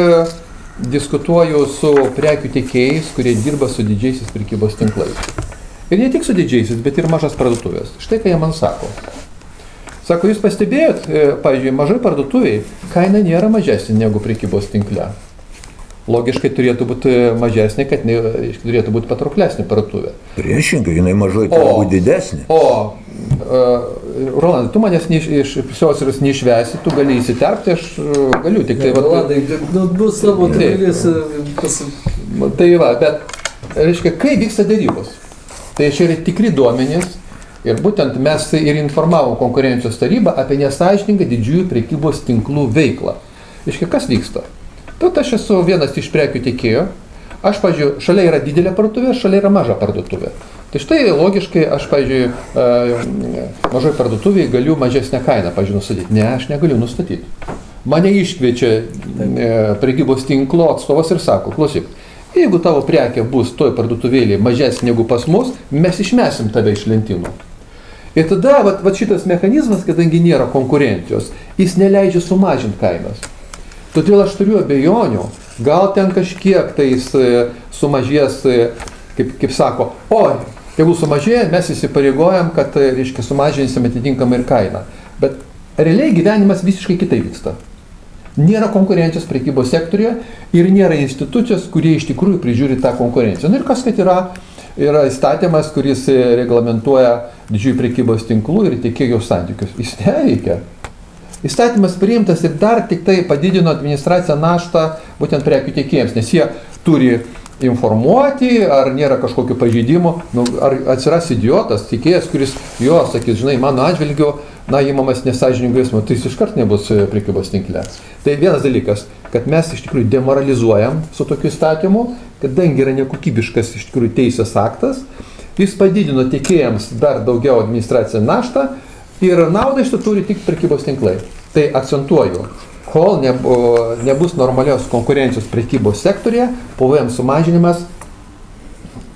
diskutuoju su prekių tiekėjais, kurie dirba su didžiaisiais prekybos tinklais. Ir ne tik su didžiaisiais, bet ir mažas parduotuvės. Štai ką jie man sako. Sako, jūs pastebėjot, e, pavyzdžiui, mažai parduotuviai kaina nėra mažesnė negu prekybos tinkle. Logiškai turėtų būti mažesnė, kad ne, turėtų būti patrauklesnė parduotuvė. Priešingai, jinai mažai turi būti didesnė. O, uh, Rolandai, tu manęs neiš, iš pusiausvėros neišvesi, tu gali įsiterpti, aš galiu tik tai... Rolandai, nu, bus savo, tai galėsi pasakyti. Tai va, bet, reiškia, kai vyksta dėrybos, tai čia yra tikri duomenys, Ir būtent mes ir informavom konkurencijos tarybą apie nesažiningą didžiųjų prekybos tinklų veiklą. Iškia, kas vyksta? Tad aš esu vienas iš prekių tiekėjo. Aš, pažiūrėjau, šalia yra didelė parduotuvė, šalia yra maža parduotuvė. Tai štai logiškai aš, pažiūrėjau, e, mažai parduotuvėje galiu mažesnę kainą, pažiūrėjau, nustatyti. Ne, aš negaliu nustatyti. Mane iškviečia e, prekybos tinklo atstovas ir sako, klausyk, jeigu tavo prekė bus toj parduotuvėlėje mažesnė negu pas mus, mes išmesim tave iš lentynų. Ir tada vat, vat šitas mechanizmas, kadangi nėra konkurencijos, jis neleidžia sumažinti kainas. Todėl aš turiu abejonių, gal ten kažkiek tais e, sumažės, e, kaip, kaip sako, o, jeigu sumažėja, mes įsipareigojam, kad, e, reiškia, sumažinsim atitinkamai ir kainą. Bet realiai gyvenimas visiškai kitaip vyksta. Nėra konkurencijos prekybos sektoriuje ir nėra institucijos, kurie iš tikrųjų prižiūri tą konkurenciją. Na ir kas, kad yra yra įstatymas, kuris reglamentuoja didžiųjų prekybos tinklų ir tiekėjų santykius. Jis neveikia. Įstatymas priimtas ir dar tik tai padidino administraciją naštą būtent prekių tiekėjams, nes jie turi informuoti, ar nėra kažkokių pažeidimų, nu, ar atsiras idiotas, tikėjas, kuris jo sakys, žinai, mano atžvilgiu, na, įmamas nesažininkai eismo, tai jis iškart nebus prekybos tinkle. Tai vienas dalykas, kad mes iš tikrųjų demoralizuojam su tokiu įstatymu, kadangi yra nekokybiškas iš tikrųjų teisės aktas, jis padidino tikėjams dar daugiau administracinę naštą ir naudą iš to turi tik prekybos tinklai. Tai akcentuoju, kol nebu, nebus normalios konkurencijos prekybos sektorėje, PVM sumažinimas,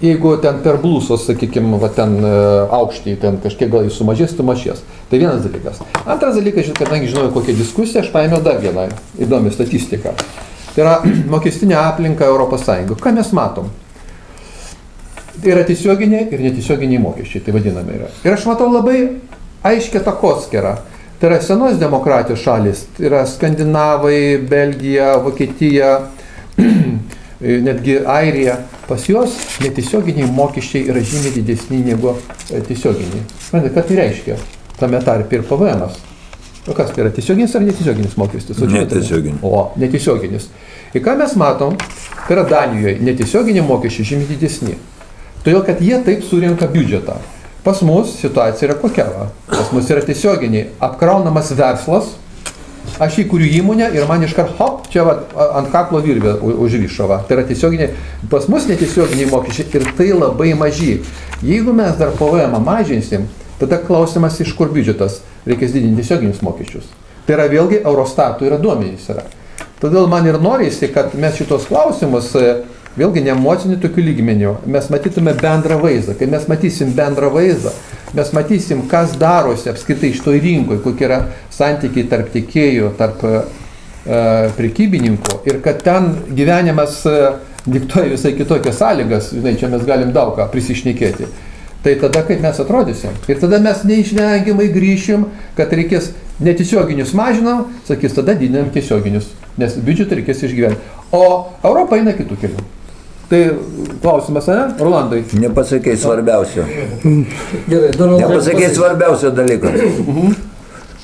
jeigu ten per blusos, sakykime, va, ten e, aukštį, ten kažkiek gal jis sumažės, tu mažės. Tai vienas dalykas. Antras dalykas, kadangi žinojau kokią diskusiją, aš paėmiau dar vieną įdomią statistiką. Tai yra mokestinė aplinka Sąjungo. Ką mes matom? Tai yra tiesioginiai ir netiesioginiai mokesčiai, tai vadinami yra. Ir aš matau labai aiškę takoskirą. Tai yra senos demokratijos šalis, tai yra Skandinavai, Belgija, Vokietija, netgi Airija. Pas juos netiesioginiai mokesčiai yra žymiai didesni negu e, tiesioginiai. Manote, ką tai reiškia? Tame tarp ir PVM. -as. O kas tai yra tiesioginis ar netiesioginis mokestis? Netiesioginis. O, netiesioginis. Ir ką mes matom, tai yra Danijoje netiesioginiai mokesčiai žymiai didesni. Todėl, kad jie taip surinka biudžetą. Pas mus situacija yra kokia? Va? Pas mus yra tiesioginiai apkraunamas verslas, aš įkuriu įmonę ir man iškart, hop, čia va, ant kaklo virbė užrišo. Va. Tai yra tiesioginiai, pas mus netiesioginiai mokesčiai ir tai labai maži. Jeigu mes dar PVM mažinsim, tada klausimas, iš kur biudžetas, reikės didinti tiesioginius mokesčius. Tai yra vėlgi Eurostatų yra duomenys. Yra. Todėl man ir norisi, kad mes šitos klausimus vėlgi ne emociniu tokiu lygmeniu, mes matytume bendrą vaizdą. Kai mes matysim bendrą vaizdą, mes matysim, kas darosi apskritai to rinkoje, kokie yra santykiai tarp tiekėjų, tarp e, prekybininkų ir kad ten gyvenimas e, diktuoja visai kitokias sąlygas, žinai, čia mes galim daug ką prisišnekėti. Tai tada kaip mes atrodysim? Ir tada mes neišvengiamai grįšim, kad reikės netiesioginius mažinam, sakys, tada didinam tiesioginius, nes biudžetą reikės išgyventi. O Europa eina kitų kelių. Tai klausimas, ne, Rolandai? Nepasakei svarbiausio. Gerai, dar Rolandai. Nepasakei svarbiausio dalyko.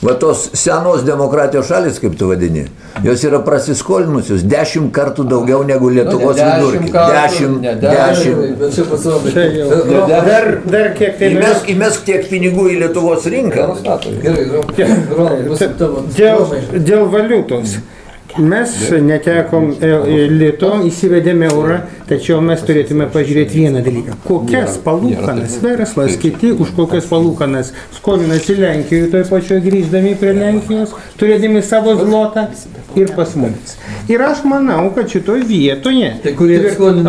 Va tos senos demokratijos šalis, kaip tu vadini, jos yra prasiskolinusios dešimt kartų daugiau negu Lietuvos Nu, vidurkis. Dešimt, dešimt. Dar, dar kiek tai Įmesk, įmesk tiek pinigų į Lietuvos rinką. Dėl, dėl valiutos. Mes netekom e, e, lito, įsivedėme eurą, tačiau mes turėtume pažiūrėti vieną dalyką. Kokias palūkanas verslas, kiti už kokias palūkanas skolinasi Lenkijoje, toj pačioj grįždami prie Lenkijos, turėdami savo zlotą ir pas mumis. Ir aš manau, kad šitoj vietoje, Tai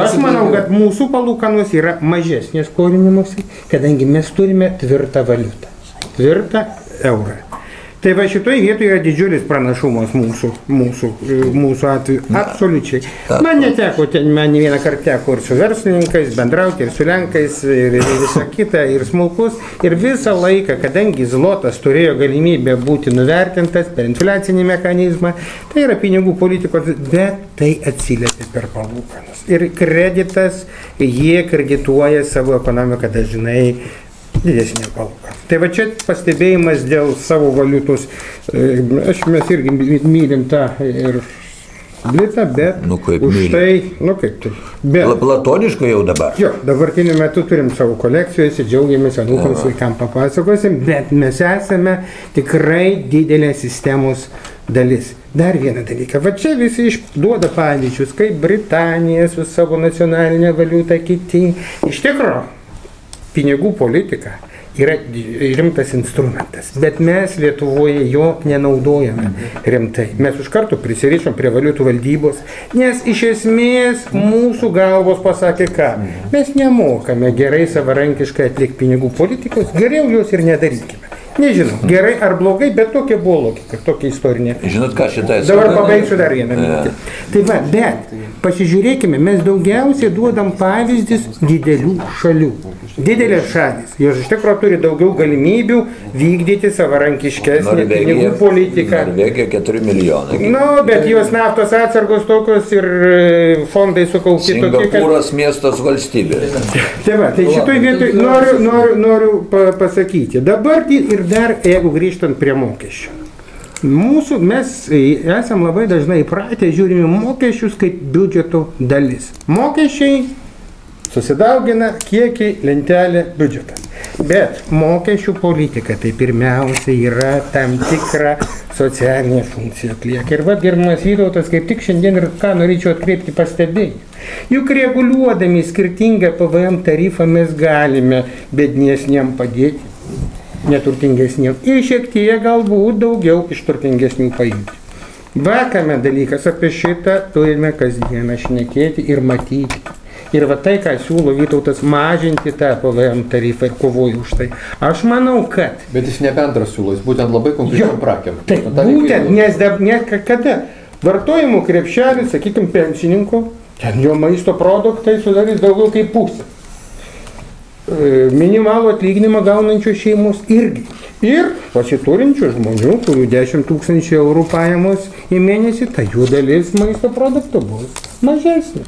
aš manau, kad mūsų palūkanos yra mažesnės skolinimuose, kadangi mes turime tvirtą valiutą, tvirtą eurą. Tai va šitoje vietoje yra didžiulis pranašumas mūsų, mūsų, e, mūsų atveju. Absoliučiai. Man neteko, ten, man vieną kartą teko ir su verslininkais bendrauti, ir su lenkais, ir, ir visa kita, ir smulkus. Ir visą laiką, kadangi zlotas turėjo galimybę būti nuvertintas per infliacinį mechanizmą, tai yra pinigų politikos, bet tai atsiliepia per palūkanas. Ir kreditas, jie kredituoja savo ekonomiką dažnai didesnė palūkanų. Tai va čia pastebėjimas dėl savo valiutos. E, Aš mes irgi my- mylim tą ir litą, bet Nu, kaip už mylim. tai, nu kaip tai. Bet, Pla- Platoniškai jau dabar. Jo, dabartiniu metu turim savo kolekcijose, džiaugiamės, anūkams vaikams papasakosim, bet mes esame tikrai didelė sistemos dalis. Dar vieną dalyką, va čia visi išduoda pavyzdžius, kaip Britanija su savo nacionalinė valiuta kiti. Iš tikrųjų, pinigų politika yra rimtas instrumentas, bet mes Lietuvoje jo nenaudojame rimtai. Mes už karto prisirišom prie valiutų valdybos, nes iš esmės mūsų galvos pasakė ką. Mes nemokame gerai savarankiškai atlikti pinigų politikos, geriau jos ir nedarykime. Nežinau, gerai ar blogai, bet tokia buvo logika, tokia istorinė. Žinot ką šitai Dabar pabaigsiu dar vieną mintį. Tai va, bet pasižiūrėkime, mes daugiausiai duodam pavyzdys didelių šalių. Didelės šalis, jos iš tikrųjų turi daugiau galimybių vykdyti savarankiškesnę pinigų politiką. Norvegija 4 milijonai. Nu, bet jos naftos atsargos tokios ir e, fondai sukaupti tokie, kad... Singapūras miestas valstybė. Tai va, tai šitoj vietoj noriu, noriu, noriu pa, pasakyti. Dabar gi ir dar, jeigu grįžtant prie mokesčių. Mūsų, mes esam labai dažnai įpratę žiūrime mokesčius kaip biudžeto dalis. Mokesčiai susidaugina kiekį lentelė biudžetas. Bet mokesčių politika tai pirmiausia yra tam tikra socialinė funkcija atlieka. Ir va, gerbiamas Vytautas, kaip tik šiandien ir ką norėčiau atkreipti pastebėjimą. Juk reguliuodami skirtingą PVM tarifą mes galime bedniesniam padėti, neturtingesniam ir šiek tiek galbūt daugiau iš turtingesnių paimti. Vakame dalykas apie šitą turime kasdieną šnekėti ir matyti. Ir va tai, ką siūlo Vytautas, mažinti tą PVM tarifą ir kovoja už tai. Aš manau, kad. Bet jis ne bendras siūlo, jis būtent labai konkrečiam prakiam. Taip, būtent, nes dabar, ne, kada vartojimo krepšelis, sakykime, pensininko, ten jo maisto produktai sudarys daugiau kaip pusę. E, minimalų atlyginimą gaunančių šeimos irgi. Ir pasiturinčių žmonių, kurių 10 tūkstančių eurų pajamos į mėnesį, tai jų dalis maisto produktų bus mažesnė.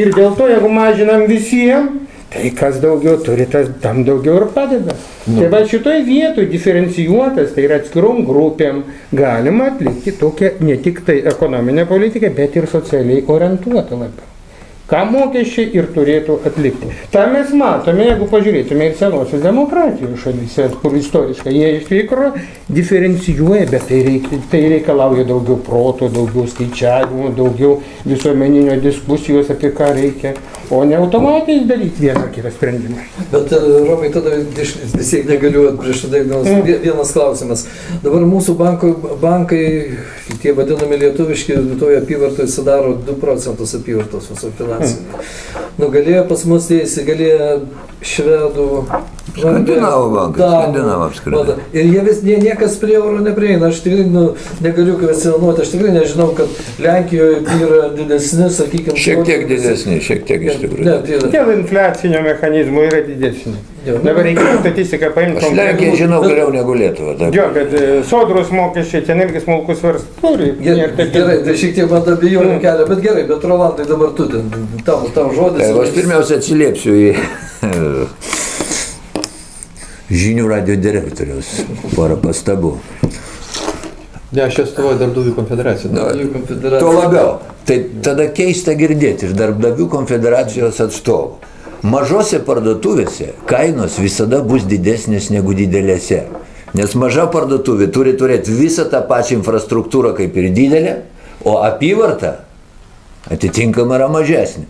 Ir dėl to, jeigu mažinam visiems, tai kas daugiau turi, tas tam daugiau ir padeda. Nu. Tai va šitoj vietoj diferencijuotas, tai yra atskirom grupėm, galima atlikti tokią ne tik tai ekonominę politiką, bet ir socialiai orientuotą labiau ką mokesčiai ir turėtų atlikti. Ta mes matome, jeigu pažiūrėtume ir senosios demokratijos šalyse, kur istoriškai jie iš tikrųjų diferencijuoja, bet tai, reik, tai reikalauja daugiau proto, daugiau skaičiavimų, daugiau visuomeninio diskusijos apie ką reikia, o ne automatiškai daryti vieną kitą sprendimą. Bet, e, Romai, tada vis tiek negaliu prieš tai mm. vienas klausimas. Dabar mūsų banko, bankai, tie vadinami lietuviški, toje apyvartoje sudaro 2 procentus apyvartos viso finansų finansinį. Nugalėjo pas mus tie įsigalėję švedų. Skandinavų bankai, skandinavų apskritai. Ir jie vis, nie, niekas prie euro neprieina. Aš tikrai nu, negaliu kvestionuoti, aš tikrai nežinau, kad Lenkijoje yra didesni, sakykime. Šiek tiek didesni, šiek tiek iš tikrųjų. Tai Dėl infliacinio mechanizmo yra didesni. Nu, Dabar reikia statistiką paimti. Aš Lenkiją žinau geriau negu Lietuvą. Jo, bet e, sodros mokesčiai, ten irgi smulkus verslas turi. Gerai, tai šiek tiek man abejonių kelia, bet gerai, bet Rolandai dabar tu ten, tavo, tavo žodis. Aš pirmiausia atsiliepsiu į žinių radio direktoriaus porą pastabų. Ne, aš atstovauju darbdavių konfederaciją. Darbdavių konfederaciją. Tuo labiau. Tai tada keista girdėti iš darbdavių konfederacijos atstovų. Mažose parduotuvėse kainos visada bus didesnės negu didelėse. Nes maža parduotuvė turi turėti visą tą pačią infrastruktūrą kaip ir didelė, o apyvarta atitinkamai yra mažesnė.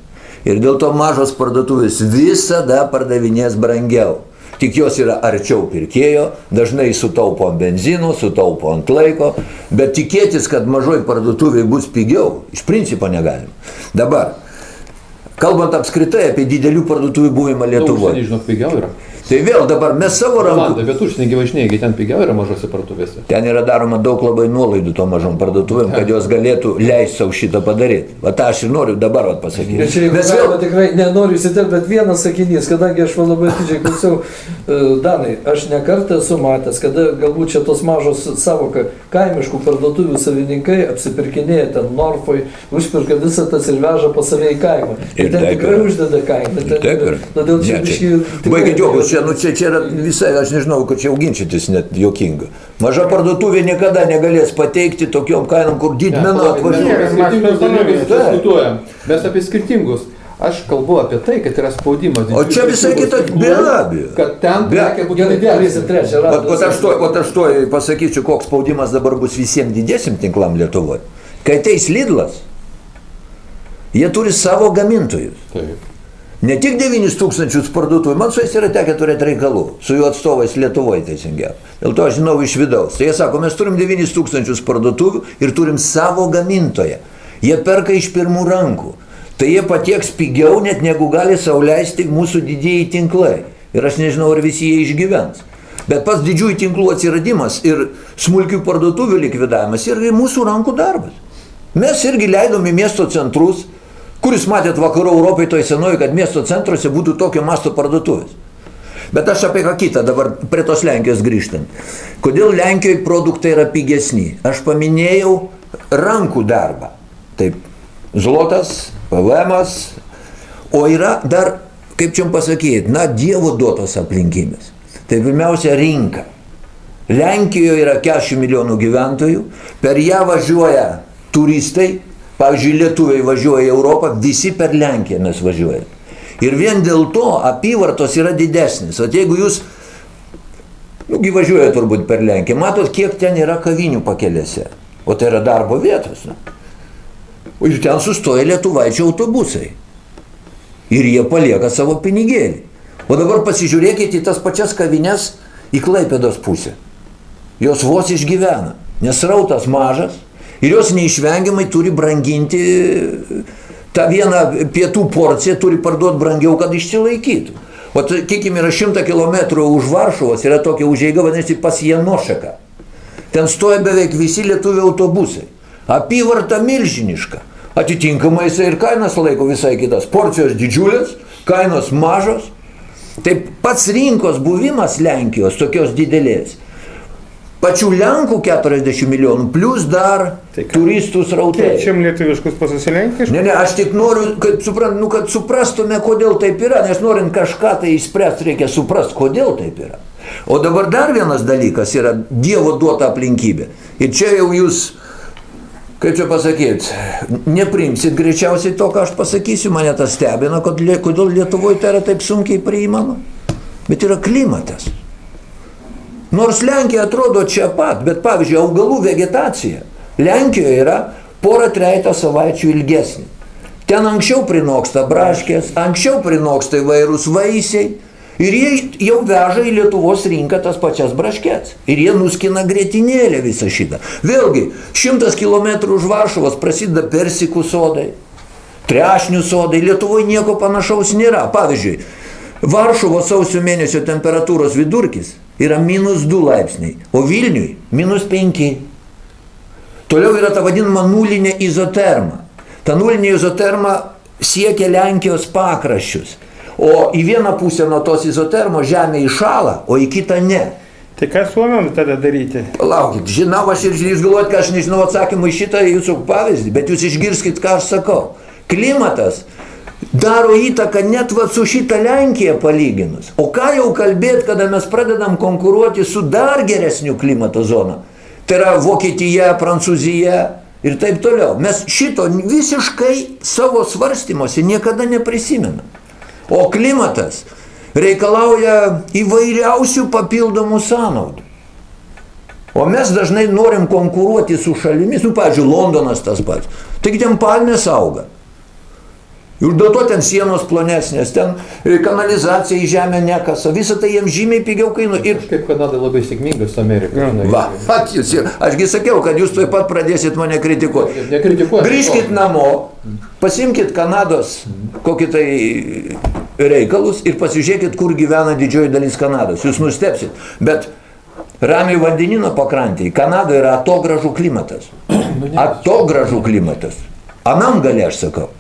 Ir dėl to mažos parduotuvės visada pardavinės brangiau. Tik jos yra arčiau pirkėjo, dažnai sutaupo ant benzinų, sutaupo ant laiko, bet tikėtis, kad mažoj parduotuvėje bus pigiau, iš principo negalim. Dabar, Kalbant apskritai apie didelių parduotuvių buvimą Lietuvoje. Žinok, pigiau yra. Tai vėl dabar mes savo rankų. Bet užsienį važinėjai, ten pigiau yra mažose parduotuvėse. Ten yra daroma daug labai nuolaidų to mažom parduotuvėm, kad jos galėtų leisti savo šitą padaryti. Va tą aš ir noriu dabar vat, pasakyti. Bet čia mes vėl tikrai nenoriu įsiterpti, bet vienas sakinys, kadangi aš labai atidžiai klausiau, uh, Danai, aš nekartą esu matęs, kada galbūt čia tos mažos savoka, kaimiškų parduotuvių savininkai apsipirkinėja ten Norfoj, užpirka visą tas ir veža pas save į kaimą. Ir ten tikrai uždeda kainą. Taip ir. Todėl čia biškai... Baigit juokus, čia, nu, čia, čia yra visai, aš nežinau, kad čia jau ginčytis net jokinga. Maža parduotuvė niekada negalės pateikti tokiom kainom, kur didmena atvažiuoja. Mes diskutuojam, mes apie skirtingus. Aš kalbu apie tai, kad yra spaudimas. O čia visai kita, be abejo. Kad ten prekia būtų didesnė. O aš to, pasakysiu, koks spaudimas dabar bus visiems didėsim tinklam Lietuvoje. Kai ateis Lidlas, jie turi savo gamintojus. Taip. Ne tik 9 tūkstančius parduotuvų, man su jais yra tekę turėti reikalų, su jų atstovais Lietuvoje teisingiau. Dėl to aš žinau iš vidaus. Tai jie sako, mes turim 9 tūkstančius parduotuvių ir turim savo gamintoją. Jie perka iš pirmų rankų. Tai jie patieks pigiau net negu gali sauliaisti mūsų didieji tinklai. Ir aš nežinau, ar visi jie išgyvens. Bet pats didžiųjų tinklų atsiradimas ir smulkių parduotuvių likvidavimas yra mūsų rankų darbas. Mes irgi leidom į miesto centrus, Kuris matėt vakarų Europai toj senoji, kad miesto centruose būtų tokio masto parduotuvės. Bet aš apie ką kitą dabar prie tos Lenkijos grįžtant. Kodėl Lenkijoje produktai yra pigesni? Aš paminėjau rankų darbą. Taip, zlotas, PVM, o yra dar, kaip čia pasakyti, na, Dievo duotos aplinkybės. Tai pirmiausia rinka. Lenkijoje yra 40 milijonų gyventojų, per ją važiuoja turistai, Pavyzdžiui, lietuviai važiuoja į Europą, visi per Lenkiją mes važiuojame. Ir vien dėl to apyvartos yra didesnis. O jeigu jūs, nu, gyvažiuoja turbūt per Lenkiją, matot, kiek ten yra kavinių pakelėse. O tai yra darbo vietos. Ne? Ir ten sustoja lietuvaičių autobusai. Ir jie palieka savo pinigėlį. O dabar pasižiūrėkite į tas pačias kavines į Klaipėdos pusę. Jos vos išgyvena, nes rautas mažas ir jos neišvengiamai turi branginti tą vieną pietų porciją, turi parduoti brangiau, kad išsilaikytų. O kiekime yra šimta kilometrų už Varšuvos, yra tokia užeiga, vadinasi, pas Janošaką. Ten stoja beveik visi lietuvių autobusai. Apyvarta milžiniška. Atitinkamai jisai ir kainas laiko visai kitas. Porcijos didžiulės, kainos mažos. Taip pats rinkos buvimas Lenkijos tokios didelės. Pačių Lenkų 40 milijonų, plus dar tai turistų srautai. Keičiam lietuviškus pasasilenkiškus? Ne, ne, aš tik noriu, kad, suprant, nu, kad suprastume, kodėl taip yra, nes norint kažką tai įspręsti, reikia suprasti, kodėl taip yra. O dabar dar vienas dalykas yra Dievo duota aplinkybė. Ir čia jau jūs, kaip čia pasakyti, neprimsit greičiausiai to, ką aš pasakysiu, mane tas stebina, kodėl Lietuvoje tai yra taip sunkiai priimama. Bet yra klimatas. Nors Lenkija atrodo čia pat, bet pavyzdžiui, augalų vegetacija Lenkijoje yra porą treitą savaičių ilgesnė. Ten anksčiau prinoksta braškės, anksčiau prinoksta įvairūs vaisiai. Ir jie jau veža į Lietuvos rinką tas pačias braškės. Ir jie nuskina grėtinėlę visą šitą. Vėlgi, šimtas kilometrų už Varšuvos prasideda persikų sodai, trešnių sodai. Lietuvoje nieko panašaus nėra. Pavyzdžiui, Varšuvo sausio mėnesio temperatūros vidurkis yra minus 2 laipsniai, o Vilniui minus 5. Toliau yra ta vadinama nulinė izoterma. Ta nulinė izoterma siekia Lenkijos pakraščius. O į vieną pusę nuo tos izotermos žemė įšala, o į kitą ne. Tai ką suomiam tada daryti? Laukit, žinau, aš ir jūs galvojat, kad aš nežinau atsakymą į šitą jūsų pavyzdį, bet jūs išgirskit, ką aš sakau. Klimatas daro įtaką net va su šitą Lenkiją palyginus. O ką jau kalbėti, kada mes pradedam konkuruoti su dar geresniu klimato zona. Tai yra Vokietija, Prancūzija ir taip toliau. Mes šito visiškai savo svarstymuose niekada neprisimenam. O klimatas reikalauja įvairiausių papildomų sąnaudų. O mes dažnai norim konkuruoti su šalimis, nu, pavyzdžiui, Londonas tas pats. Taigi ten palmės auga. Ir dėl to ten sienos plonesnės, ten kanalizacija į žemę nekasa, visą tai jiems žymiai pigiau kainuoja. Ir kaip Kanada labai sėkmingas Amerikoje. Va, at jūs, ašgi sakiau, kad jūs tuoj pat pradėsit mane kritikuoti. Nekritikuoti. Grįžkit namo, pasimkit Kanados kokį tai reikalus ir pasižiūrėkit, kur gyvena didžioji dalis Kanados. Jūs nustepsit. Bet Ramiai vandenino pakrantėje Kanadoje yra atogražų klimatas. Atogražų klimatas. Anam gale aš sakau.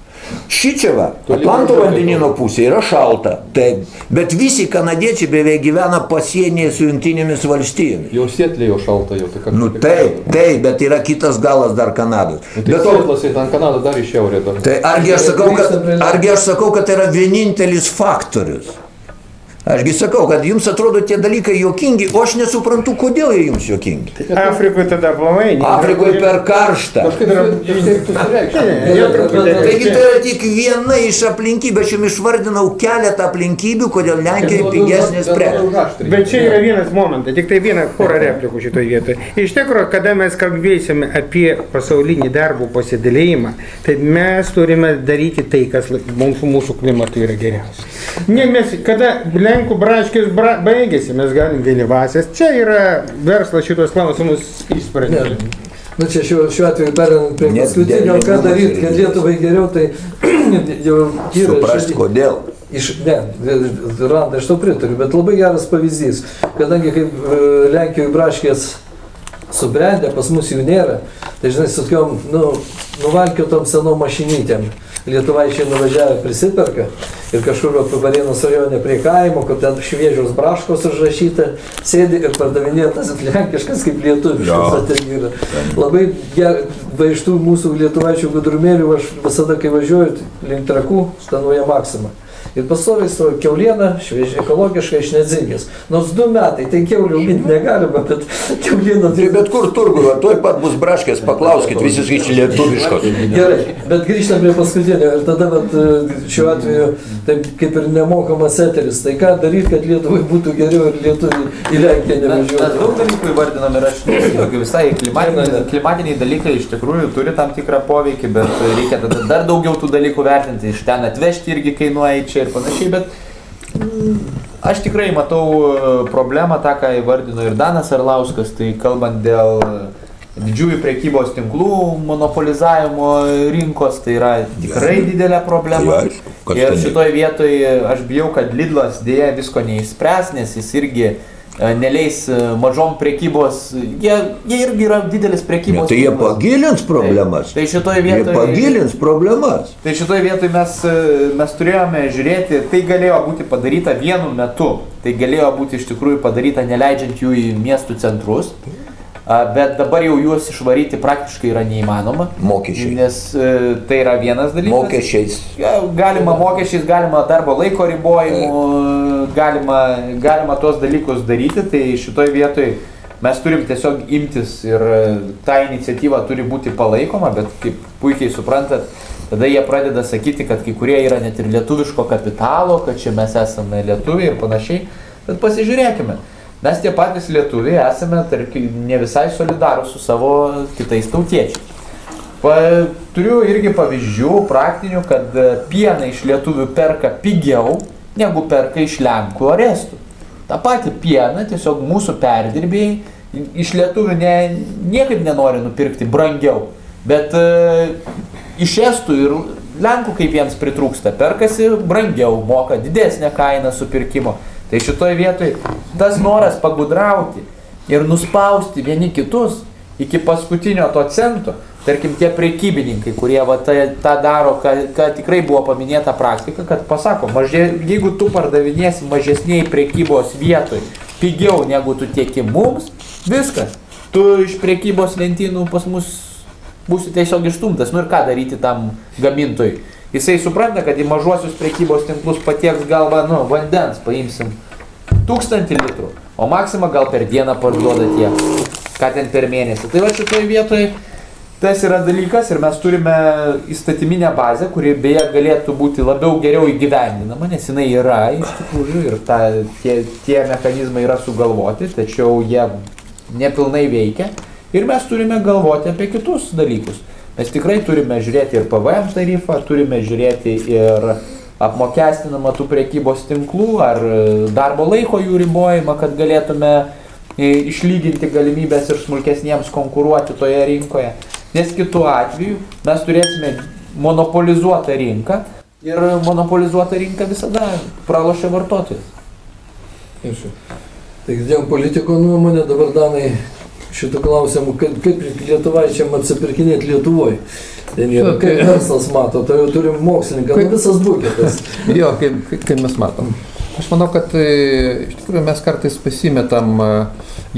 Šičiava, Atlanto vandenino pusė yra šalta, taip, bet visi kanadiečiai beveik gyvena pasienyje su jungtinėmis valstijomis. Jau sietlė jau šalta, jau tai kažkas. Nu taip, taip, bet yra kitas galas dar Kanados. Nu, tai bet sietlas, tai ten Kanada dar į šiaurę. Dar. Tai argi aš, sakau, kad, argi aš sakau, kad tai yra vienintelis faktorius. Ašgi sakau, kad jums atrodo tie dalykai jokingi, o aš nesuprantu, kodėl jie jums jokingi. Afrikoje tada aplamai. Afrikoje per karštą. Kažkaip yra Taigi tai yra tik viena iš aplinkybių, aš jums išvardinau keletą aplinkybių, kodėl Lenkijoje pigesnės prekės. Bet čia yra vienas momentas, tik tai viena porą replikų šitoje vietoje. Iš tikrųjų, kada mes kalbėsime apie pasaulinį darbų pasidalėjimą, tai mes turime daryti tai, kas mums mūsų klimatui yra geriausia. Ne, mes, kada Lenkų braškės bra, baigėsi, mes galim vėlyvasias. Čia yra verslas šitos klausimus išsprendė. Nu čia šiuo, šiuo atveju perinant prie paskutinio, ką daryti, kad Lietuvai geriau, tai jau yra. Suprasti, kodėl. Iš, ne, Randa, aš to pritariu, bet labai geras pavyzdys. Kadangi kaip Lenkijoje braškės subrendę, pas mus jų nėra, tai žinai, su tokiom, nu, nuvalkiotom senom mašinytėm lietuvaičiai nuvažiavę prisiperka ir kažkur Pavarėnos rajone prie kaimo, kur ten šviežios braškos užrašyta, sėdi ir pardavinėja tas lenkiškas kaip lietuviškas. Yra labai ger, va iš tų mūsų lietuvaičių gudrumėlių aš visada, kai važiuoju link trakų, stanuoja Maksima. Ir pastoviai stovi keuliena, šviežiai ekologiškai iš nedzingės. Nors du metai, tai keulių auginti negalima, bet keulieną Tai bet kur turguje, tuoj pat bus braškės, paklauskit, visiškai iš lietuviškos. Gerai, bet grįžtam prie paskutinio. Ir tada vat, šiuo atveju taip kaip ir nemokamas eteris. Tai ką daryti, kad Lietuvai būtų geriau ir Lietuvai į Lenkiją Mes mes daug dalykų įvardinam ir aš nežinau, visai klimatiniai, klimatiniai dalykai iš tikrųjų turi tam tikrą poveikį, bet reikia tada dar daugiau tų dalykų vertinti, iš ten atvežti irgi kainuoja čia ir panašiai, bet mm, aš tikrai matau e, problemą, tą ką įvardino ir Danas Arlauskas, tai kalbant dėl didžiųjų prekybos tinklų monopolizavimo rinkos, tai yra tikrai didelė problema. Tai Ir ten šitoj vietoje aš bijau, kad Lidlas dėja visko neįspręs, nes jis irgi e, neleis e, mažom prekybos, jie, jie irgi yra didelis prekybos. tai jie tinklas. pagilins problemas. Tai šitoj Jie vietoje. pagilins problemas. Tai šitoj vietoj mes, e, mes turėjome žiūrėti, tai galėjo būti padaryta vienu metu. Tai galėjo būti iš tikrųjų padaryta neleidžiant jų į miestų centrus. A, Bet dabar jau juos išvaryti praktiškai yra neįmanoma. Mokesčiai. Nes e, tai yra vienas dalykas. Mokesčiais. Galima mokesčiais, galima darbo laiko ribojimu, galima, galima tuos dalykus daryti, tai šitoj vietoj mes turim tiesiog imtis ir e, ta iniciatyva turi būti palaikoma, bet kaip puikiai suprantat, tada jie pradeda sakyti, kad kai kurie yra net ir lietuviško kapitalo, kad čia mes esame lietuviai ir panašiai, bet pasižiūrėkime. Mes tie patys lietuviai esame, tarkim, ne visai solidarūs su savo kitais tautiečiais. Pa, turiu irgi pavyzdžių praktinių, kad pieną iš lietuvių perka pigiau negu perka iš lenkų ar estų. Ta pati pieną tiesiog mūsų perdirbėjai iš lietuvių ne, niekaip nenori nupirkti brangiau. Bet e, iš estų ir lenkų kaip jiems pritrūksta, perkasi brangiau, moka didesnę kainą supirkimo. Tai šitoj vietoj tas noras pagudrauti ir nuspausti vieni kitus iki paskutinio to cento, tarkim tie prekybininkai, kurie va, tą, tą daro, kad, kad tikrai buvo paminėta praktika, kad pasako, mažė, jeigu tu pardavinėsi mažesniai prekybos vietoj pigiau negu tu tieki mums, viskas, tu iš prekybos lentynų pas mus būsi tiesiog išstumtas. Nu ir ką daryti tam gamintojui? Jisai supranta, kad į mažuosius prekybos tinklus patieks galva, nu, vandens paimsim tūkstantį litrų, o maksimą gal per dieną parduoda tiek, ką ten per mėnesį. Tai va šitoj vietoj tas yra dalykas ir mes turime įstatyminę bazę, kuri beje galėtų būti labiau geriau įgyvendinama, nes jinai yra iš tikrųjų ir ta, tie, tie mechanizmai yra sugalvoti, tačiau jie nepilnai veikia ir mes turime galvoti apie kitus dalykus. Mes tikrai turime žiūrėti ir PVM tarifą, turime žiūrėti ir apmokestinamą tų priekybos tinklų ar darbo laiko jų ribojimą, kad galėtume e, išlyginti galimybės ir smulkesniems konkuruoti toje rinkoje. Nes kitu atveju mes turėsime monopolizuotą rinką ir monopolizuota rinka visada pralošia vartotojas. Aišku. Tai girdėjom politiko nuomonę, dabar Danai šitų klausimų, kaip, kaip lietuvaičiam atsipirkinėti Lietuvoje. Ten yra, kaip verslas mato, tai jau turim mokslininką, nu visas buketas. Jo, kaip, kaip- kaip mes matom. Aš manau, kad e, iš tikrųjų mes kartais pasimetam e,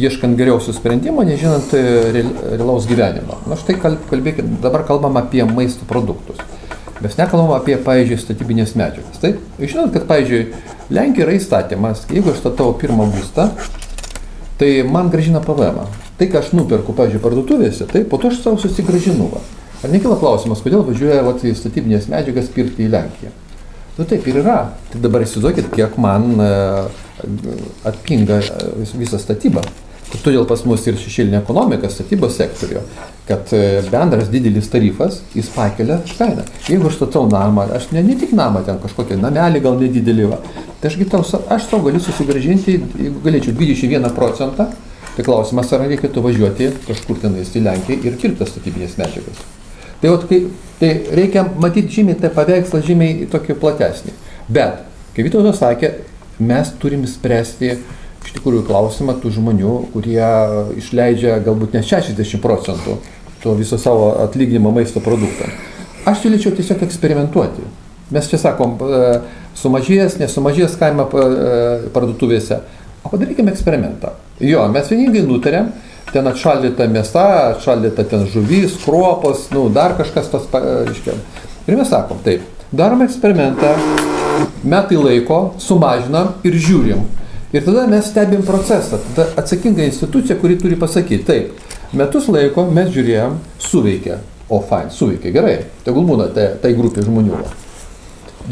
ieškant geriausių sprendimų, nežinant e, real- realaus gyvenimo. Na štai kal- kalbėkit, dabar kalbam apie maisto produktus. Mes nekalbam apie, pavyzdžiui, statybinės medžiagas. Taip? Žinot, kad, pavyzdžiui, Lenkijoje yra įstatymas, jeigu aš statau pirmą būstą, tai man gražina PVM. -ą. Tai, ką aš nuperku, pavyzdžiui, parduotuvėse, tai po to aš savo susigražinu. Va. Ar nekila klausimas, kodėl važiuoja vat, į statybinės medžiagas pirkti į Lenkiją? Nu taip ir yra. Tai dabar įsivaizduokit, kiek man e, atpinga e, vis- visa statyba. Todėl pas mus ir šešėlinė ekonomika statybos sektoriuje, kad e, bendras didelis tarifas, jis pakelia kainą. Jeigu aš statau namą, aš ne, ne tik namą, ten kažkokią namelį gal nedidelį, va, tai ašgi tau, aš tau galiu susigražinti, jeigu galėčiau 21 procentą, tai klausimas, ar reikėtų važiuoti kažkur tenais į Lenkiją ir tas statybinės medžiagas. Tai, vat, kai, tai reikia matyti žymiai tą paveikslą, žymiai tokį platesnį. Bet, kaip Vytautas sakė, mes turim spręsti iš tikrųjų klausimą tų žmonių, kurie išleidžia galbūt ne 60 procentų to viso savo atlyginimo maisto produktam. Aš siūlyčiau tiesiog eksperimentuoti. Mes čia sakom, e, sumažės, nesumažės kaina e, parduotuvėse. O padarykime eksperimentą. Jo, mes vieningai nutarėm, ten atšaldyta mėsa, atšaldyta ten žuvis, kruopos, nu, dar kažkas tas, reiškia. Ir mes sakom, taip, darom eksperimentą, metai laiko, sumažinam ir žiūrim. Ir tada mes stebim procesą. Tada atsakinga institucija, kuri turi pasakyti, taip, metus laiko mes žiūrėjom, suveikė. O, fine, suveikė, gerai. Tegul būna tai, tai grupė žmonių.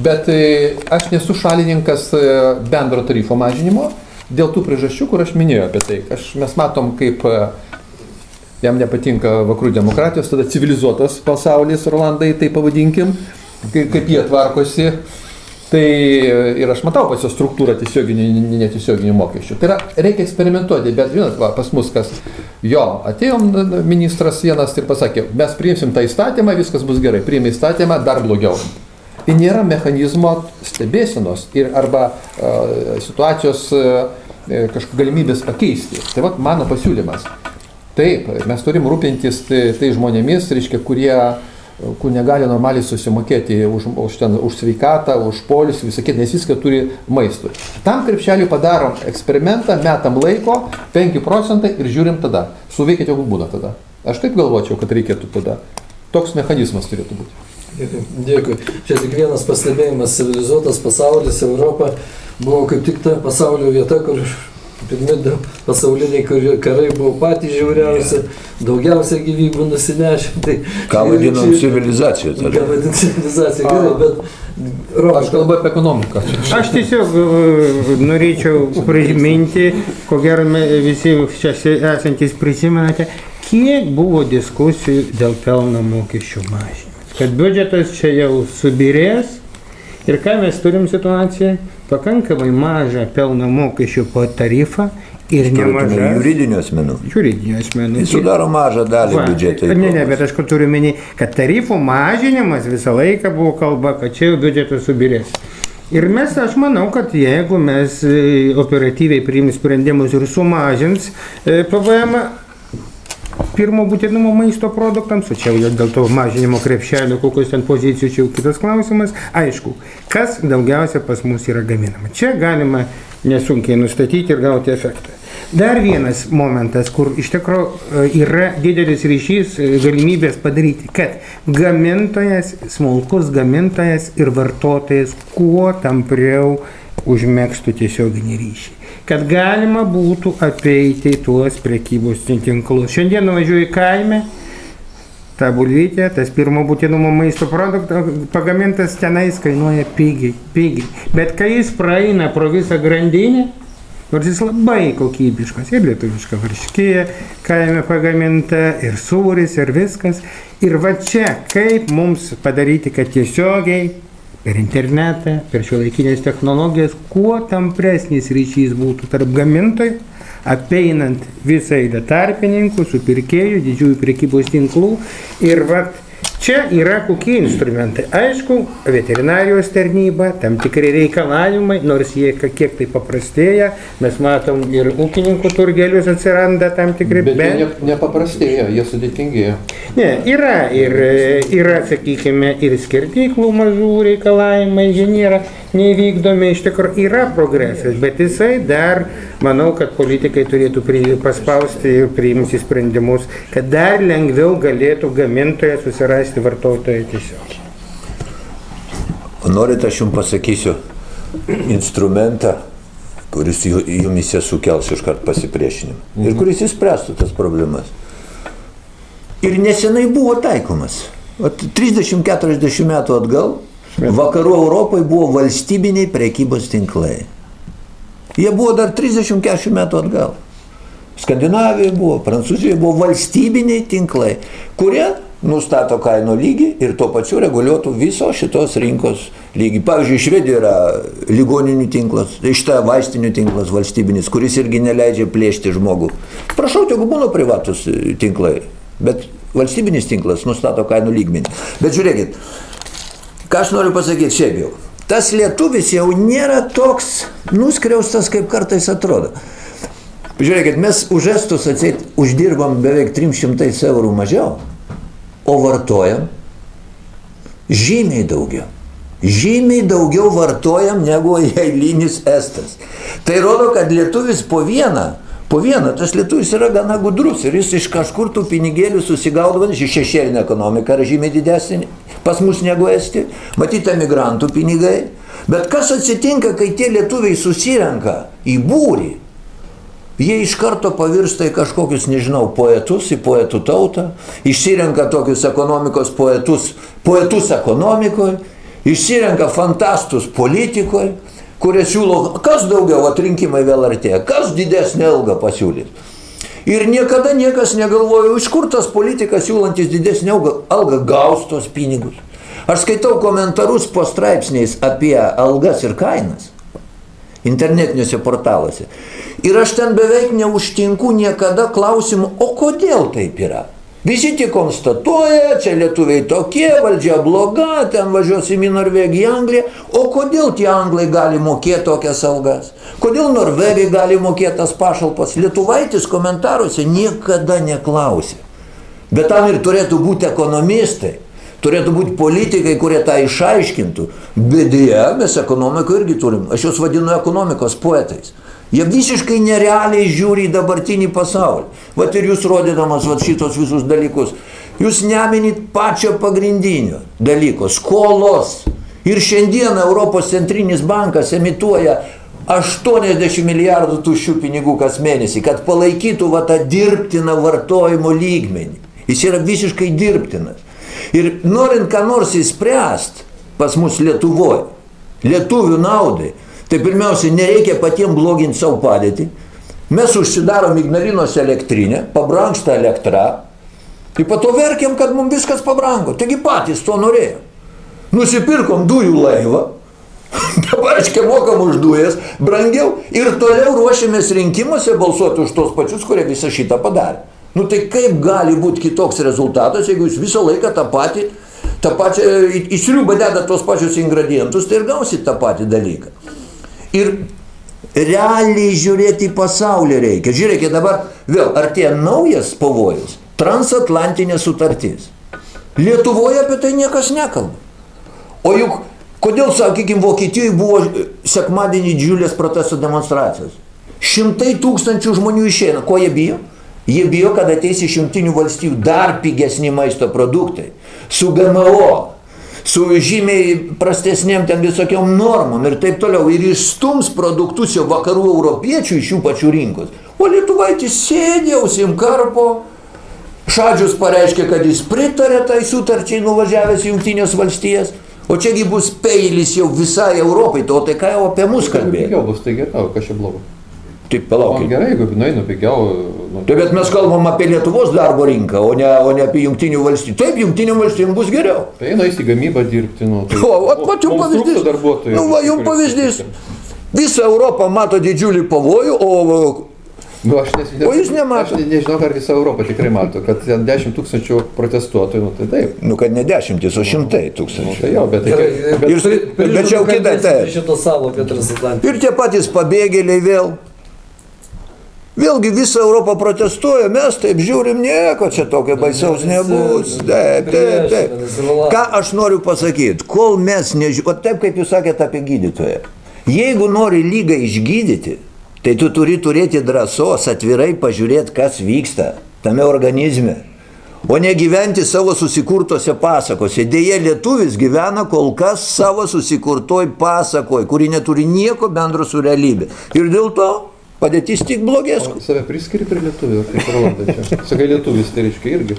Bet e, aš nesu šalininkas e, bendro tarifo mažinimo dėl tų priežasčių, kur aš minėjau apie tai. Aš, mes matom, kaip e, jam nepatinka vakarų demokratijos, tada civilizuotas pasaulis, Rolandai, tai pavadinkim, kaip jie tvarkosi. Tai ir aš matau pas jo struktūrą tiesioginių, netiesioginių mokesčių. Tai yra, reikia eksperimentuoti, bet žinot, va, pas mus kas, jo, atėjom ministras vienas ir pasakė, mes priimsim tą įstatymą, viskas bus gerai, priimė įstatymą, dar blogiau. Tai nėra mechanizmo stebėsenos ir arba uh, situacijos uh, kažkokios galimybės pakeisti. Tai va mano pasiūlymas. Taip, mes turim rūpintis tai, tai žmonėmis, reiškia, kurie kur negali normaliai susimokėti už, už, ten, už sveikatą, už polisį, visą kitą, nes viską turi maistui. Tam krepšeliui padarom eksperimentą, metam laiko, 5 procentai ir žiūrim tada. Suveikia tegul būna tada. Aš taip galvočiau, kad reikėtų tada. Toks mechanizmas turėtų būti. Dėkui. Čia tik vienas pastebėjimas. Civilizuotas pasaulis, Europa buvo kaip tik ta pasaulio vieta, kur pirmi pasauliniai karai buvo patys žiauriausi, daugiausia gyvybių nusinešė. Tai, ką vadinam civilizacija tada? Ką vadinam civilizacija, gerai, bet Romas, aš kalbu apie ekonomiką. Aš tiesiog e, norėčiau priminti, ko gero visi čia esantys prisimenate, kiek buvo diskusijų dėl pelno mokesčių mažinimo kad biudžetas čia jau subirės ir ką mes turim situaciją, pakankamai mažą pelno mokesčių po tarifą ir nemažai juridinių asmenų. Juridinių asmenų. Jis sudaro mažą dalį biudžeto. Ne, ne, bet aš turiu menį, kad tarifų mažinimas visą laiką buvo kalba, kad čia jau biudžetas subirės. Ir mes, aš manau, kad jeigu mes e, operatyviai priims sprendimus ir sumažins e, PVM, pirmo būtinumo maisto produktams, o čia jau dėl to mažinimo krepšelio, kokios ten pozicijų, čia jau kitas klausimas. Aišku, kas daugiausia pas mus yra gaminama. Čia galima nesunkiai nustatyti ir gauti efektą. Dar vienas momentas, kur iš tikrųjų yra didelis ryšys e, galimybės padaryti, kad gamintojas, smulkus gamintojas ir vartotojas kuo tampriau užmėgstų tiesioginį ryšį kad galima būtų apeiti tuos prekybos tinklus. Šiandien nuvažiuoju į kaimę, ta bulvytė, tas pirmo būtinumo maisto produktas pagamintas tenais kainuoja pigiai, pigiai. Bet kai jis praeina pro visą grandinę, nors jis labai kokybiškas, ir lietuviška varškė, kaime pagaminta, ir sūris, ir viskas. Ir va čia, kaip mums padaryti, kad tiesiogiai per internetą, per šiuolaikinės technologijas, kuo tampresnis ryšys būtų tarp gamintojų, apeinant visą eilę tarpininkų, supirkėjų, didžiųjų prekybos tinklų ir vat Čia yra kokie instrumentai. Aišku, veterinarijos tarnyba, tam tikri reikalavimai, nors jie kiek tai paprastėja, mes matom ir ūkininkų turgelius atsiranda tam tikri. Bet, bet... jie ne, nepaprastėja, jie sudėtingėja. Ne, yra ir, yra, sakykime, ir skirtyklų mažų reikalavimai, jie nėra neįvykdomi, iš tikrųjų yra progresas, bet jisai dar, manau, kad politikai turėtų paspausti ir priimti sprendimus, kad dar lengviau galėtų gamintojas susirasti vartotoją tiesiog. Norit, aš jums pasakysiu instrumentą, kuris jumise sukels iškart pasipriešinimą mhm. ir kuris įspręstų tas problemas. Ir nesenai buvo taikomas. 30-40 metų atgal Vakarų Europoje buvo valstybiniai prekybos tinklai. Jie buvo dar 30-40 metų atgal. Skandinavijoje buvo, Prancūzijoje buvo valstybiniai tinklai, kurie nustato kainų lygį ir tuo pačiu reguliuotų viso šitos rinkos lygį. Pavyzdžiui, Švedijoje yra ligoninių tinklas, šitą vaistinių tinklas valstybinis, kuris irgi neleidžia plėšti žmogų. Prašau, tegu būna privatus tinklai, bet valstybinis tinklas nustato kainų lygmenį. Bet žiūrėkit, Ką aš noriu pasakyti šiaip jau. Tas lietuvis jau nėra toks nuskriaustas, kaip kartais atrodo. Žiūrėkit, mes už estus atseit uždirbam beveik 300 eurų mažiau, o vartojam žymiai daugiau. Žymiai daugiau vartojam negu eilinis estas. Tai rodo, kad lietuvis po vieną Po vieną, tas lietuvis yra gana gudrus ir jis iš kažkur tų pinigėlių susigaudavo, iš šešėlinė ekonomika yra žymiai didesnė pas mus negu esti, matyta migrantų pinigai, Bet kas atsitinka, kai tie lietuviai susirenka į būrį? Jie iš karto pavirsta į kažkokius, nežinau, poetus, į poetų tautą, išsirenka tokius ekonomikos poetus, poetus ekonomikoje, išsirenka fantastus politikoje, kurie siūlo, kas daugiau atrinkimai vėl artėja, kas didesnį algą pasiūlys. Ir niekada niekas negalvojo, iš kur tas politikas siūlantis didesnį algą, gaus tos pinigus. Aš skaitau komentarus po straipsniais apie algas ir kainas internetiniuose portaluose. Ir aš ten beveik neužtinku niekada klausimų, o kodėl taip yra? Visi tik konstatuoja, čia lietuviai tokie, valdžia bloga, ten važiuosim į Norvegiją, Angliją. O kodėl tie anglai gali mokėti tokias algas? Kodėl norvegai gali mokėti tas pašalpas? Lietuvaitis komentaruose niekada neklausė. Bet tam ir turėtų būti ekonomistai. Turėtų būti politikai, kurie tą išaiškintų. Bet dėja, mes ekonomiką irgi turim. Aš juos vadinu ekonomikos poetais. Jie visiškai nerealiai žiūri į dabartinį pasaulį. Vat ir jūs rodydamas vat šitos visus dalykus. Jūs neminit pačio pagrindinio dalyko - skolos. Ir šiandien Europos centrinis bankas emituoja 80 milijardų tuščių pinigų kas mėnesį, kad palaikytų va tą dirbtiną vartojimo lygmenį. Jis yra visiškai dirbtinas. Ir norint ką nors įspręst pas mus Lietuvoje, lietuvių naudai, Tai pirmiausia, nereikia patiems bloginti savo padėtį. Mes užsidarom Ignalinos elektrinę, pabranksta elektra. Ir po to verkiam, kad mums viskas pabrango. Taigi patys to norėjom. Nusipirkom dujų laivą, dabar aiškiai mokam už dujas, brangiau ir toliau ruošiamės rinkimuose balsuoti už tos pačius, kurie visą šitą padarė. Nu tai kaip gali būti kitoks rezultatas, jeigu jūs visą laiką tą patį, tą pačią, į sriubą dedat tos pačius ingredientus, tai ir gausit tą patį dalyką. Ir realiai žiūrėti į pasaulį reikia. Žiūrėkit dabar vėl, artėja naujas pavojus - transatlantinė sutartis. Lietuvoje apie tai niekas nekalba. O juk, kodėl, sakykime, Vokietijoje buvo sekmadienį didžiulės protesto demonstracijos. Šimtai tūkstančių žmonių išeina. Ko jie bijo? Jie bijo, kad ateis iš jungtinių valstybių dar pigesni maisto produktai. Su GMO, su žymiai prastesnėm ten visokiom normom ir taip toliau. Ir išstums produktus jau vakarų europiečių iš jų pačių rinkos. O lietuvaitis sėdė, ausim karpo. Šadžius pareiškė, kad jis pritarė tai sutarčiai nuvažiavęs į Junktinės valstijas. O čiagi bus peilis jau visai Europai, to tai ką jau apie mus kalbėjo. Pigiau bus, tai gerai, kas čia blogo. Taip, palaukit. Gerai, jeigu nueinu pigiau. Nu, tai bet mes kalbam apie Lietuvos darbo rinką, o ne, o ne apie Junktinių valstybių. Taip, Junktinių valstybių bus geriau. Tai eina į gamybą dirbti. Nu, tai, o, o, o, jums pavyzdys. Nu, va, jums pavyzdys. Visa Europa mato didžiulį pavojų, o Nu, aš nes, o jūs nematote? Aš nežinau, ar visa Europa tikrai mato, kad ten 10 tūkstančių protestuotojų, nu, tai taip. Nu, kad ne dešimtis, o šimtai tūkstančių. Nu, tai jo, bet, Gerai, tai, bet, ir, bet, bet čia jau kita, tai. Ir tie patys pabėgėliai vėl. Vėlgi visa Europa protestuoja, mes taip žiūrim, nieko čia tokio baisaus nebus. Taip, taip, taip. Ką aš noriu pasakyti, kol mes nežiūrime, o taip kaip jūs sakėte apie gydytoją, jeigu nori lygą išgydyti, tai tu turi turėti drąsos atvirai pažiūrėti, kas vyksta tame organizme. O ne gyventi savo susikurtose pasakose. Deja, lietuvis gyvena kol kas savo susikurtoj pasakoj, kuri neturi nieko bendro su realybė. Ir dėl to Padėtis tik blogės. O save priskiri prie lietuvių, kaip Rolandai čia? Sakai lietuvis, tai reiškia irgi.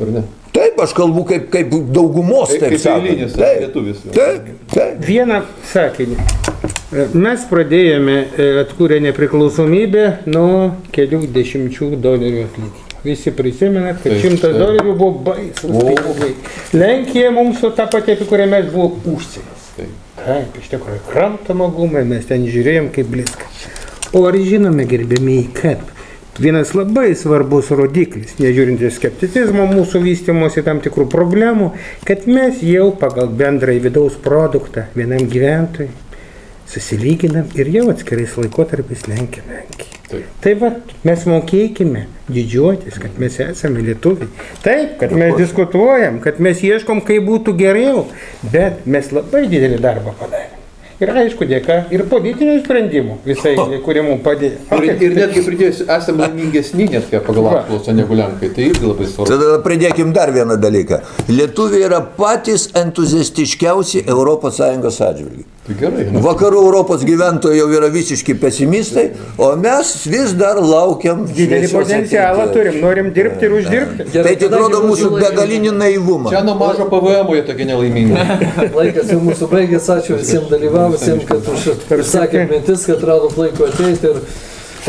Ar ne? Taip, aš kalbu kaip, kaip daugumos, taip, taip sakant. Taip, lietuvis. Taip, taip. Vieną sakinį. Mes pradėjome e, atkūrę nepriklausomybę nuo kelių dešimčių dolerių atlyginimų. Visi prisimenat, kad šimtas dolerių buvo baisus pinigai. Lenkija mums su tą patį, apie kurią mes buvome užsienis. Taip. Taip, iš tikrųjų, kramtama gumai, mes ten žiūrėjom kaip blizka. O ar žinome, gerbėmiai, kad vienas labai svarbus rodiklis, nežiūrint į skepticizmo mūsų vystimosi tam tikrų problemų, kad mes jau pagal bendrąjį vidaus produktą vienam gyventojui susilyginam ir jau atskirais laikotarpiais lenkiam Lenkiją. Taip. Tai va, mes mokėkime didžiuotis, kad mes esame lietuviai. Taip, kad mes diskutuojam, kad mes ieškom, kaip būtų geriau, bet mes labai didelį darbą padarėme. Ir aišku, dėka ir politinių sprendimų visai, kurie mums padėjo. Okay. Ir, ir netgi pridėsiu, esame laimingesni net kaip pagal apklausą negu Lenkai. Tai irgi labai svarbu. Tada pridėkim dar vieną dalyką. Lietuviai yra patys entuziastiškiausi ES atžvilgiai. Tai gerai. Nu. Vakarų Europos gyventojai jau yra visiški pesimistai, o mes vis dar laukiam. Didelį potencialą ateities. turim, norim dirbti ir uždirbti. Tai tik kadangi rodo mūsų begalinį naivumą. Čia nuo mažo PVM jie tokie nelaimingi. Laikas jau mūsų baigės, ačiū visiems dalyvavusiems, kad už- išsakėt mintis, kad radot laiko ateiti ir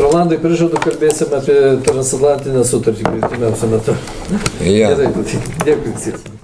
Rolandai prižadu kalbėsime apie transatlantinę sutartį artimiausiu metu. Ja. Gerai, tai dėkui visiems.